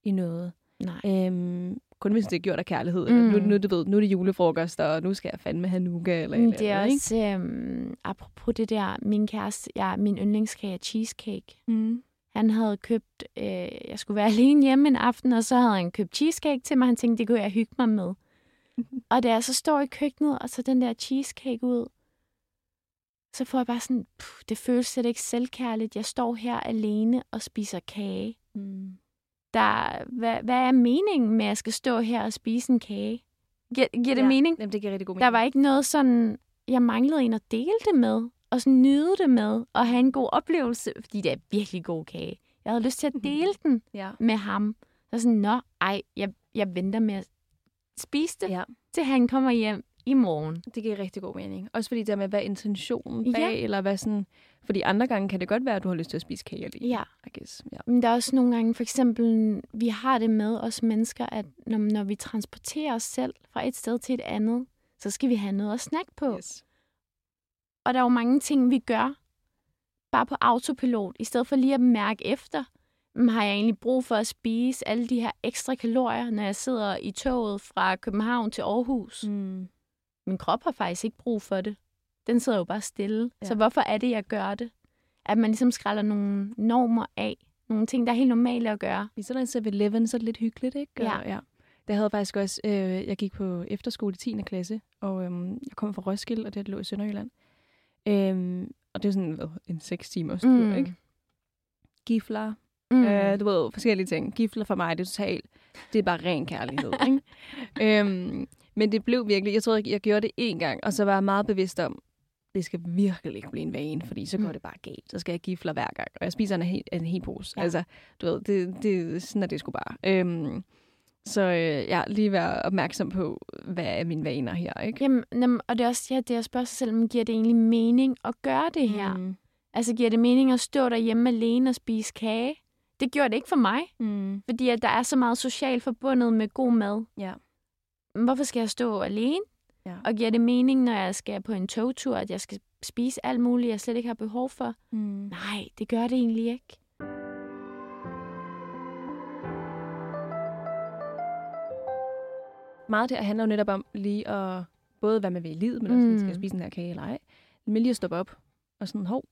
i noget. Nej. Øhm, kun hvis det er gjort af kærlighed. Mm. Mm. Nu, nu, du ved, nu er det julefrokost, og nu skal jeg fandme have nuga eller Men eller det er andet, også, øhm, apropos det der, min kæreste, ja, min yndlingskage er cheesecake. ikke? Mm. Han havde købt, øh, jeg skulle være *laughs* alene hjemme en aften, og så havde han købt cheesecake til mig. Han tænkte, det kunne jeg hygge mig med. *laughs* og da jeg så står i køkkenet, og så den der cheesecake ud, så får jeg bare sådan, puh, det føles slet ikke selvkærligt. Jeg står her alene og spiser kage. Mm. Der, hvad, hvad er meningen med, at jeg skal stå her og spise en kage? Giver, giver det ja. mening? Jamen, det giver rigtig god mening. Der var ikke noget sådan, jeg manglede en at dele det med, og sådan nyde det med, og have en god oplevelse, fordi det er virkelig god kage. Jeg havde lyst til at *laughs* dele den Ja. med ham. Så sådan, nå, ej, jeg, jeg venter med at spise det, ja, til han kommer hjem i morgen. det giver rigtig god mening. Også fordi der med, hvad er intentionen Ja. bag, eller hvad sådan... Fordi andre gange kan det godt være, at du har lyst til at spise kage alene. Ja. I guess. Ja. Men der er også nogle gange, for eksempel, vi har det med os mennesker, at når, når vi transporterer os selv fra et sted til et andet, så skal vi have noget at snakke på. Yes. Og der er jo mange ting, vi gør bare på autopilot, i stedet for lige at mærke efter. "Hmm, Har jeg egentlig brug for at spise alle de her ekstra kalorier, når jeg sidder i toget fra København til Aarhus? Mm. Min krop har faktisk ikke brug for det. Den sidder jo bare stille. Ja. Så hvorfor er det, jeg gør det? At man ligesom skræller nogle normer af. Nogle ting, der er helt normale at gøre. I sådan en 7-Eleven, så er det lidt hyggeligt, ikke? Ja. Og, ja. Det havde faktisk også, øh, jeg gik på efterskole i 10. klasse, og øhm, jeg kom fra Roskilde, og det lå i Sønderjylland. Øhm, og det er sådan hvad, en 6 timers tur, Mm. ikke? Gifler, mm. øh, du ved, forskellige ting. Gifler for mig, det er totalt, det er bare ren kærlighed, ikke? *laughs* øhm, men det blev virkelig, jeg tror, jeg, jeg gjorde det én gang, og så var jeg meget bevidst om, det skal virkelig ikke blive en vane, fordi så går Mm. det bare galt. Så skal jeg gifler hver gang, og jeg spiser en hel, en hel pose. Ja. Altså, du ved, det, det, sådan er det sgu bare. Øhm, så øh, ja, lige være opmærksom på, hvad er mine vaner her, ikke? Jamen, nem, og det er også ja, det er at spørge sig selv, men giver det egentlig mening at gøre det her? Mm. Altså, giver det mening at stå derhjemme alene og spise kage? Det gjorde det ikke for mig, Mm. fordi at der er så meget socialt forbundet med god mad. Ja. Hvorfor skal jeg stå alene? Ja. Og giver det mening, når jeg skal på en togtur, at jeg skal spise alt muligt, jeg slet ikke har behov for? Mm. Nej, det gør det egentlig ikke. meget der handler jo netop om lige at både hvad man vil i livet, men også, mm. skal jeg spise den her kage eller ej. Men lige at stoppe op og sådan, hov,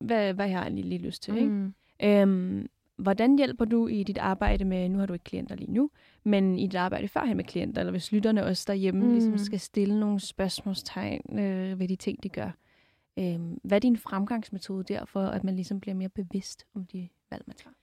hvad, hvad har jeg egentlig lige lyst til, ikke? Mm. Øhm, hvordan hjælper du i dit arbejde med, nu har du ikke klienter lige nu, men i dit arbejde førhen med klienter, eller hvis lytterne også derhjemme mm. Mm. ligesom skal stille nogle spørgsmålstegn øh, ved de ting, de gør. Øhm, hvad er din fremgangsmetode der, for at man ligesom bliver mere bevidst om de valg, man tager?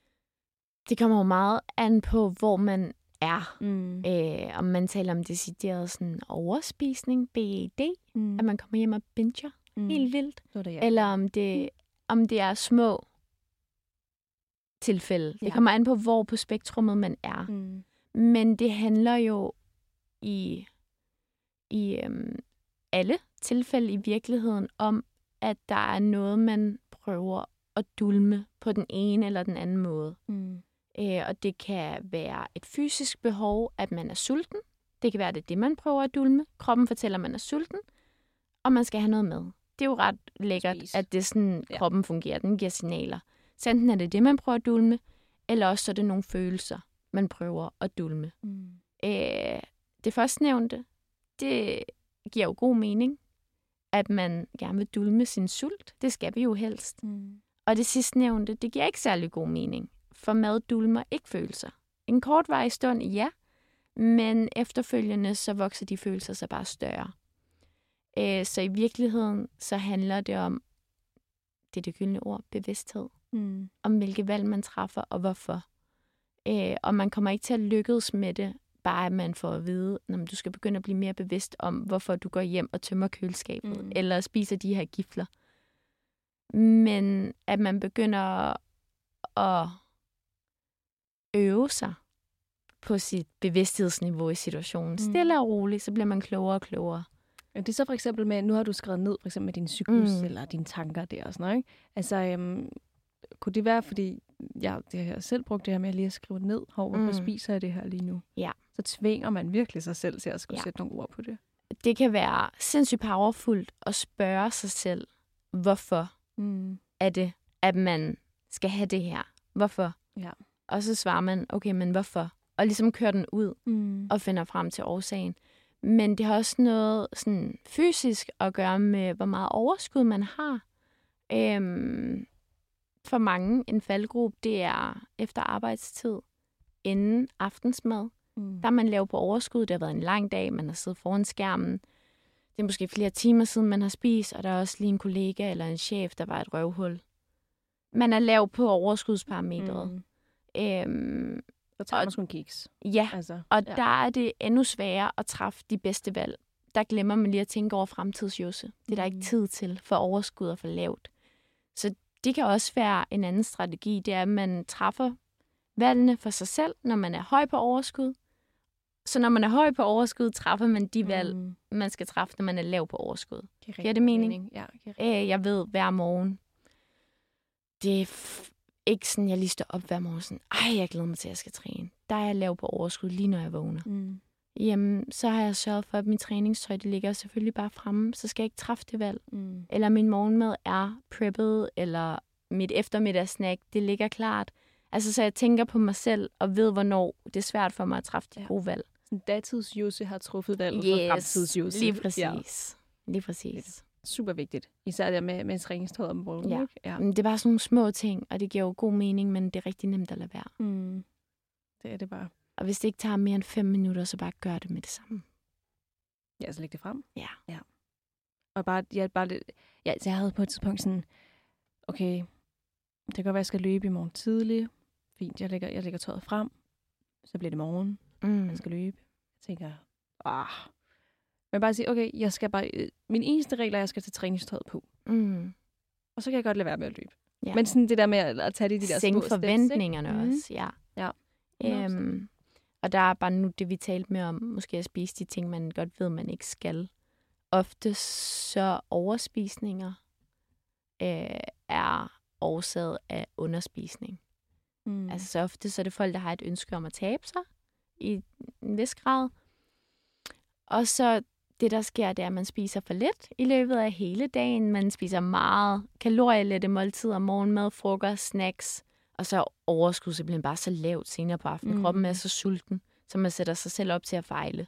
Det kommer jo meget an på, hvor man er. Mm. Øh, om man taler om decideret sådan overspisning, BED, Mm. at man kommer hjem og binger mm. helt vildt. Er det, ja. Eller om det, om det er små tilfælde. Ja. Det kommer an på, hvor på spektrummet man er. Mm. Men det handler jo i, i øhm, alle tilfælde i virkeligheden om, at der er noget, man prøver at dulme på den ene eller den anden måde. Mm. Øh, og det kan være et fysisk behov, at man er sulten. Det kan være, at det er det, man prøver at dulme. Kroppen fortæller, at man er sulten, og man skal have noget med. Det er jo ret lækkert, Spis. at det sådan, Ja. kroppen fungerer. Den giver signaler. Så enten er det det, man prøver at dulme, eller også så er det nogle følelser, man prøver at dulme. Mm. Øh, det førstnævnte, det giver jo god mening, at man gerne vil dulme sin sult. Det skal vi jo helst. Mm. Og det sidstnævnte, det giver ikke særlig god mening, for mad dulmer ikke følelser. En kortvarig stund, ja, men efterfølgende så vokser de følelser sig bare større. Øh, så i virkeligheden så handler det om, det er det gyldne ord, bevidsthed. Mm. Om hvilke valg man træffer og hvorfor. Øh, og man kommer ikke til at lykkes med det, bare at man får at vide, at du skal begynde at blive mere bevidst om, hvorfor du går hjem og tømmer køleskabet, Mm. eller spiser de her gifler. Men at man begynder at øve sig på sit bevidsthedsniveau i situationen. Mm. Stille og roligt, så bliver man klogere og klogere. Er det så for eksempel med, nu har du skrevet ned for eksempel med din cyklus. Mm. eller dine tanker der og sådan noget, ikke? Altså, øhm, kunne det være, fordi jeg, det har jeg selv brugt det her med at lige at skrive ned, hvorfor mm. Spiser jeg det her lige nu? Ja. Så tvinger man virkelig sig selv til at skulle. Ja. sætte nogle ord på det. Det kan være sindssygt powerfult at spørge sig selv, hvorfor Mm. er det, at man skal have det her? Hvorfor? Ja. Og så svarer man, okay, men hvorfor? Og ligesom kører den ud Mm. og finder frem til årsagen. Men det har også noget sådan fysisk at gøre med, hvor meget overskud man har. Øhm, for mange en faldgruppe, det er efter arbejdstid, inden aftensmad. Mm. Der er man lav på overskud. Det har været en lang dag, man har siddet foran skærmen. Det er måske flere timer siden, man har spist, og der er også lige en kollega eller en chef, der var et røvhul. Man er lav på overskudsparametret. Mm. Øhm, Så tager Og- man sgu en kiks. ja, Altså, og ja. der er det endnu sværere at træffe de bedste valg. Der glemmer man lige at tænke over fremtidsjose. Det er der Mm. ikke tid til, for overskud og for lavt. Så det kan også være en anden strategi. Det er, at man træffer valgene for sig selv, når man er høj på overskud. Så når man er høj på overskud, træffer man de valg, Mm. man skal træffe, når man er lav på overskud. Giver, rigtig det mening? Ja, giver rigtig- Øh, jeg ved hver morgen, det er ikke sådan, jeg lige står op hver morgen sådan, ej, jeg glæder mig til, at jeg skal træne. Der er jeg lav på overskud, lige når jeg vågner. Mm. Jamen, så har jeg sørget for, at mit træningstøj, det ligger selvfølgelig bare fremme, så skal jeg ikke træffe det valg. Mm. Eller min morgenmad er preppet, eller mit eftermiddagssnack, det ligger klart. Altså, så jeg tænker på mig selv, og ved, hvornår det er svært for mig at træffe de Ja. gode valg. Sådan datidsjuse har truffet valg for fremtidsjuse. lige præcis. Ja. Lige præcis. Super vigtigt. Især det med, med træningstøjet om morgenen. Ja. Ikke? ja. Men det er bare sådan nogle små ting, og det giver jo god mening, men det er rigtig nemt at lade være. Mm. Det er det bare. Og hvis det ikke tager mere end fem minutter, så bare gør det med det samme. Ja, så læg det frem. Ja. ja. Og bare, ja, bare lidt, ja, så jeg havde på et tidspunkt sådan, okay, det kan godt være, at jeg skal løbe i morgen tidligt. Fint, jeg lægger, jeg lægger tøjet frem. Så bliver det morgen, Mm. jeg skal løbe. Jeg tænker, ah. Men bare sige, okay, jeg skal bare, øh, min eneste regel er, at jeg skal tage træningstøjet på. Mm. Og så kan jeg godt lade være med at løbe. Ja. Men sådan det der med at, at tage de, de der Sænke små steps, ikke? forventningerne Mhm. også, ja. Ja. Øhm, og der er bare nu det, vi talte med om, måske at spise de ting, man godt ved, man ikke skal. Ofte så overspisninger øh, er årsaget af underspisning. Mm. Altså så ofte så er det folk, der har et ønske om at tabe sig i en vis grad. Og så det, der sker, det er, at man spiser for lidt i løbet af hele dagen. Man spiser meget kalorielette måltider, morgenmad, frokost, snacks. Og så er overskud simpelthen bare så lavt senere på aftenen. Mm. Kroppen er så sulten, så man sætter sig selv op til at fejle.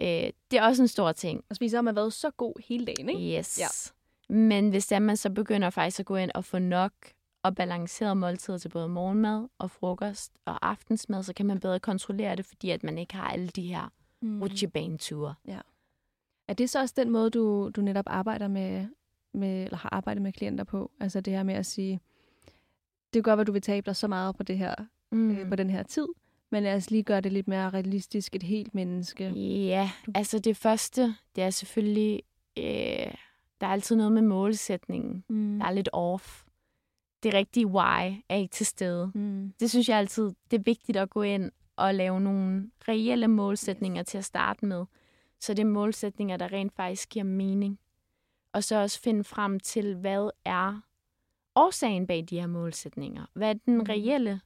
Ja. Øh, det er også en stor ting. Og spise har man været så god hele dagen, ikke? Yes. Ja. Men hvis det er, man så begynder faktisk at gå ind og få nok og balanceret måltider til både morgenmad og frokost og aftensmad, så kan man bedre kontrollere det, fordi at man ikke har alle de her mm. rutsjebaneture. Ja. Er det så også den måde, du, du netop arbejder med, med, eller har arbejdet med klienter på? Altså det her med at sige, det er godt, at du vil tabe dig så meget på det her, mm. øh, på den her tid, men lad os lige gøre det lidt mere realistisk, et helt menneske. Ja, altså det første, det er selvfølgelig, øh, der er altid noget med målsætningen. Mm. Der er lidt off. Det rigtige why er ikke til stede. Mm. Det synes jeg altid, det er vigtigt at gå ind og lave nogle reelle målsætninger yes. til at starte med. Så det er målsætninger, der rent faktisk giver mening. Og så også finde frem til, hvad er årsagen bag de her målsætninger? Hvad er den mm. reelle?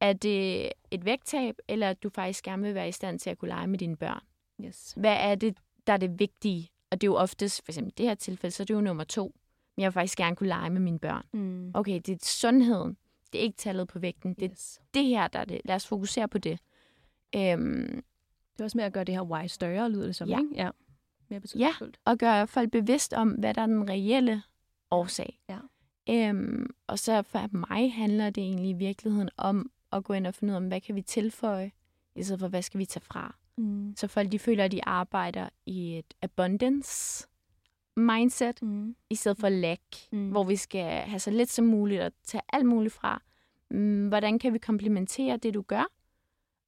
Er det et vægttab, eller at du faktisk gerne vil være i stand til at kunne lege med dine børn? Yes. Hvad er det, der er det vigtige? Og det er jo oftest, for eksempel i det her tilfælde, så er det jo nummer to. Men jeg vil faktisk gerne kunne lege med mine børn. Mm. Okay, det er sundheden. Det er ikke tallet på vægten. Det er yes. det her, der er det. Lad os fokusere på det. Øhm, det er også med at gøre det her why større, lyder det som, ja. ikke? Ja. Mere ja, og gøre folk bevidst om, hvad der er den reelle årsag. Ja. Øhm, og så for mig handler det egentlig i virkeligheden om at gå ind og finde ud af, hvad kan vi tilføje, i stedet for, hvad skal vi tage fra. Mm. Så folk de føler, at de arbejder i et abundance mindset, mm. i stedet for lack, mm. hvor vi skal have så lidt som muligt at tage alt muligt fra. Mm, hvordan kan vi komplementere det, du gør,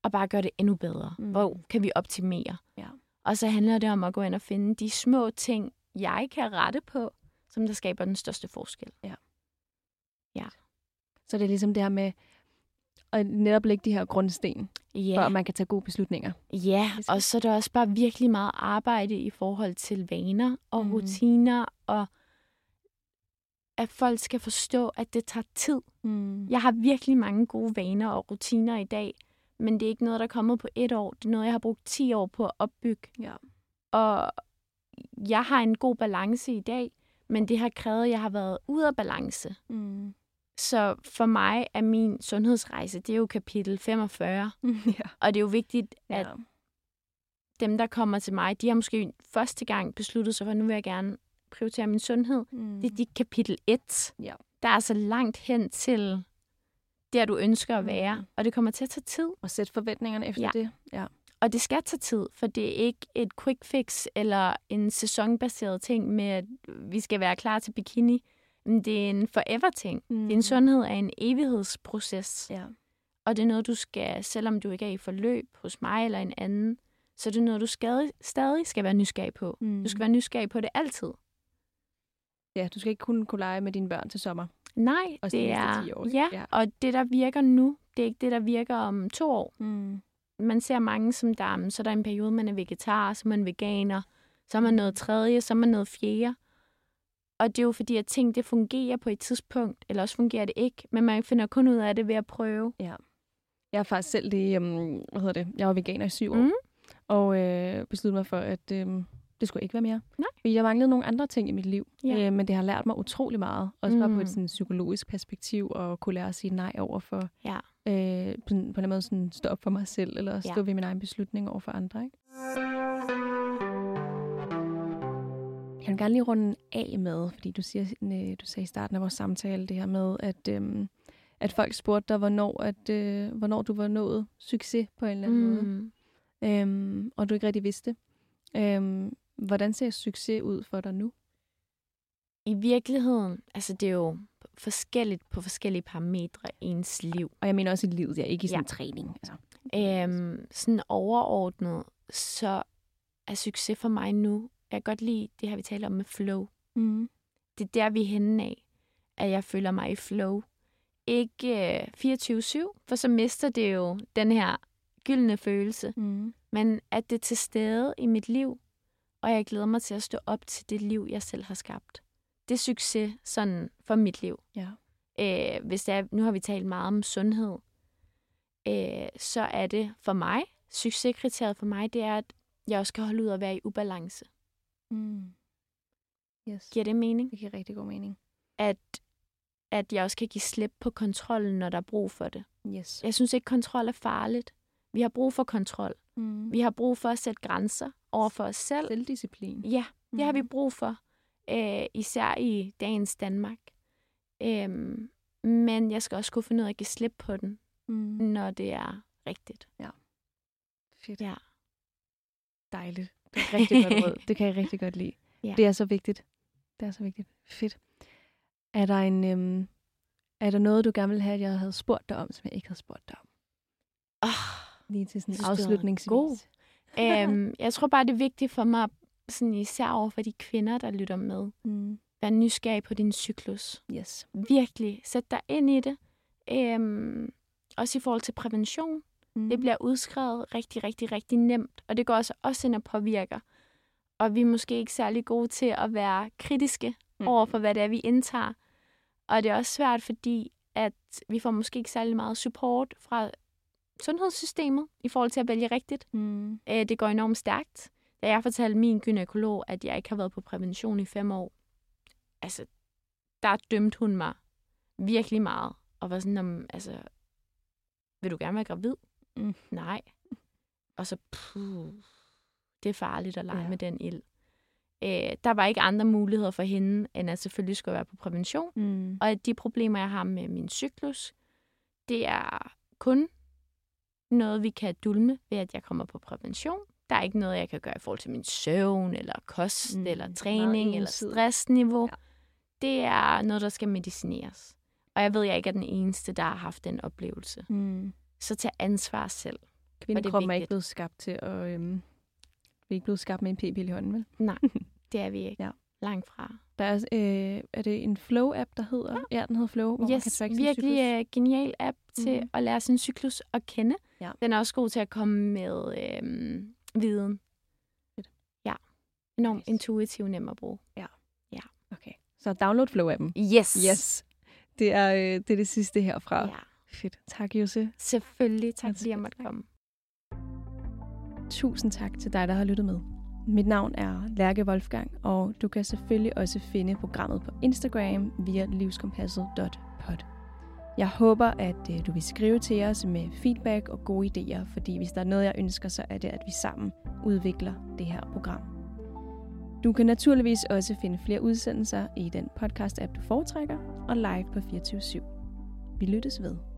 og bare gøre det endnu bedre? Mm. Hvor kan vi optimere? Ja. Og så handler det om at gå ind og finde de små ting, jeg kan rette på, som der skaber den største forskel. Ja. Ja. Så det er ligesom det her med at netop lægge de her grundsten, ja. for at man kan tage gode beslutninger. Ja, og så er der også bare virkelig meget arbejde i forhold til vaner og mm. rutiner, og at folk skal forstå, at det tager tid. Mm. Jeg har virkelig mange gode vaner og rutiner i dag, men det er ikke noget, der er kommet på et år. Det er noget, jeg har brugt 10 år på at opbygge. Ja. Og jeg har en god balance i dag, men det har krævet, at jeg har været ude af balance. Mm. Så for mig er min sundhedsrejse, det er jo kapitel 45. *laughs* ja. Og det er jo vigtigt, at ja. dem, der kommer til mig, de har måske første gang besluttet sig for, at nu vil jeg gerne prioritere min sundhed. Mm. Det er de kapitel 1. Ja. Der er så langt hen til der, du ønsker at være. Mm. Og det kommer til at tage tid. Og sætte forventningerne efter ja. det. Ja. Og det skal tage tid, for det er ikke et quick fix eller en sæsonbaseret ting med, at vi skal være klar til bikini. Det er en forever ting. Mm. Din sundhed er en evighedsproces. Ja. Og det er noget, du skal, selvom du ikke er i forløb hos mig eller en anden, så er det noget, du skal, stadig skal være nysgerrig på. Mm. Du skal være nysgerrig på det altid. Ja, du skal ikke kun kunne lege med dine børn til sommer. Nej, og det er... 10 år, ja, ja, og det, der virker nu, det er ikke det, der virker om to år. Mm. Man ser mange som der, så er der en periode, man er vegetar, så er man veganer, så er man noget tredje, så er man noget fjerde. Og det er jo fordi, at ting det fungerer på et tidspunkt, eller også fungerer det ikke, men man finder kun ud af det ved at prøve. Ja. Jeg er faktisk selv det, um, hvad hedder det, jeg var veganer i syv år, mm. og øh, besluttede mig for, at øh, det skulle ikke være mere. Nej. Fordi jeg manglede nogle andre ting i mit liv, ja. øh, men det har lært mig utrolig meget, også mm. bare på et mm. sådan, psykologisk perspektiv, og kunne lære at sige nej over for, ja. øh, på, på en måde sådan, stå op for mig selv, eller stå ja. ved min egen beslutning over for andre. Ikke? Jeg vil gerne lige runde af med, fordi du, siger, øh, du sagde i starten af vores samtale det her med, at, øhm, at folk spurgte dig, hvornår, at, øh, hvornår du var nået succes på en eller anden mm. måde. Øhm, og du ikke rigtig vidste. Øhm, hvordan ser succes ud for dig nu? I virkeligheden, altså det er jo forskelligt på forskellige parametre i ens liv. Og jeg mener også i livet, ja, ikke i sådan ja. træning. Altså. Øhm, sådan overordnet, så er succes for mig nu jeg kan godt lide det her, vi taler om med flow. Mm. Det er der, vi er henne af, at jeg føler mig i flow. Ikke øh, 24-7, for så mister det jo den her gyldne følelse. Mm. Men at det er til stede i mit liv, og jeg glæder mig til at stå op til det liv, jeg selv har skabt. Det er succes sådan for mit liv. Ja. Øh, hvis det er, nu har vi talt meget om sundhed, øh, så er det for mig, succeskriteriet for mig, det er, at jeg også kan holde ud at være i ubalance. Mm. Yes. Giver det mening? Det giver rigtig god mening. At, at jeg også kan give slip på kontrollen, når der er brug for det. Yes. Jeg synes ikke, kontrol er farligt. Vi har brug for kontrol. Mm. Vi har brug for at sætte grænser over for os selv. Selvdisciplin. Ja, det har vi Mhm. brug for. Øh, især i dagens Danmark. Øhm, men jeg skal også kunne finde ud af at give slip på den, Mm. når det er rigtigt. Fedt. Ja. Dejligt. Det er rigtig godt råd. Det kan jeg rigtig godt lide. *laughs* Ja. Det er så vigtigt. Det er så vigtigt. Fedt. Er der en... Øhm, er der noget, du gerne ville have, at jeg havde spurgt dig om, som jeg ikke havde spurgt dig om? Oh, Lige til sådan afslutningsvis. god. øhm, jeg tror bare, det er vigtigt for mig, sådan især over for de kvinder, der lytter med. Mm. Vær nysgerrig på din cyklus. Yes. Virkelig. Sæt dig ind i det. Øhm, også i forhold til prævention. Mm. Det bliver udskrevet rigtig, rigtig, rigtig nemt. Og det går også, også ind og påvirker. Og vi er måske ikke særlig gode til at være kritiske Mm. over for, hvad det er, vi indtager. Og det er også svært, fordi at vi får måske ikke særlig meget support fra sundhedssystemet i forhold til at vælge rigtigt. Mm. Øh, det går enormt stærkt. Da jeg fortalte min gynekolog, at jeg ikke har været på prævention i fem år, altså, der dømte hun mig virkelig meget. Og var sådan, om, altså, vil du gerne være gravid? Mm. Nej. Og så, puh, det er farligt at lege Ja. med den ild. Øh, der var ikke andre muligheder for hende, end at selvfølgelig skulle være på prævention. Mm. Og at de problemer, jeg har med min cyklus, det er kun noget, vi kan dulme ved, at jeg kommer på prævention. Der er ikke noget, jeg kan gøre i forhold til min søvn, eller kost, Mm, eller træning, eller ensidigt. stressniveau. Ja. Det er noget, der skal medicineres. Og jeg ved, jeg ikke er den eneste, der har haft den oplevelse. Mm. Så tag ansvar selv. Kvindekroppen er ikke vigtigt. blevet skabt til at... Øhm, vi er ikke blevet skabt med en p-pille i hånden, vel? Nej, *laughs* det er vi ikke. Ja. Langt fra. Der er, øh, er det en Flow-app, der hedder? Ja, ja den hedder Flow, hvor man kan Yes, tracke sin virkelig cyklus. uh, genial app til Mhm. at lære sin cyklus at kende. Ja. Den er også god til at komme med øhm, viden. Fedt. Ja. Enormt Nice. intuitiv, nem at bruge. Okay, så download Flow-appen. Yes. Yes. Det er, øh, det er det sidste herfra. Ja. Fedt. Tak, Jose. Selvfølgelig. Tak, fordi jeg måtte komme. Tusind tak til dig, der har lyttet med. Mit navn er Lærke Wolfgang, og du kan selvfølgelig også finde programmet på Instagram via livskompasset.pod. Jeg håber, at øh, du vil skrive til os med feedback og gode idéer, fordi hvis der er noget, jeg ønsker, så er det, at vi sammen udvikler det her program. Du kan naturligvis også finde flere udsendelser i den podcast-app, du foretrækker, og live på 24 /7. Vi lyttes ved.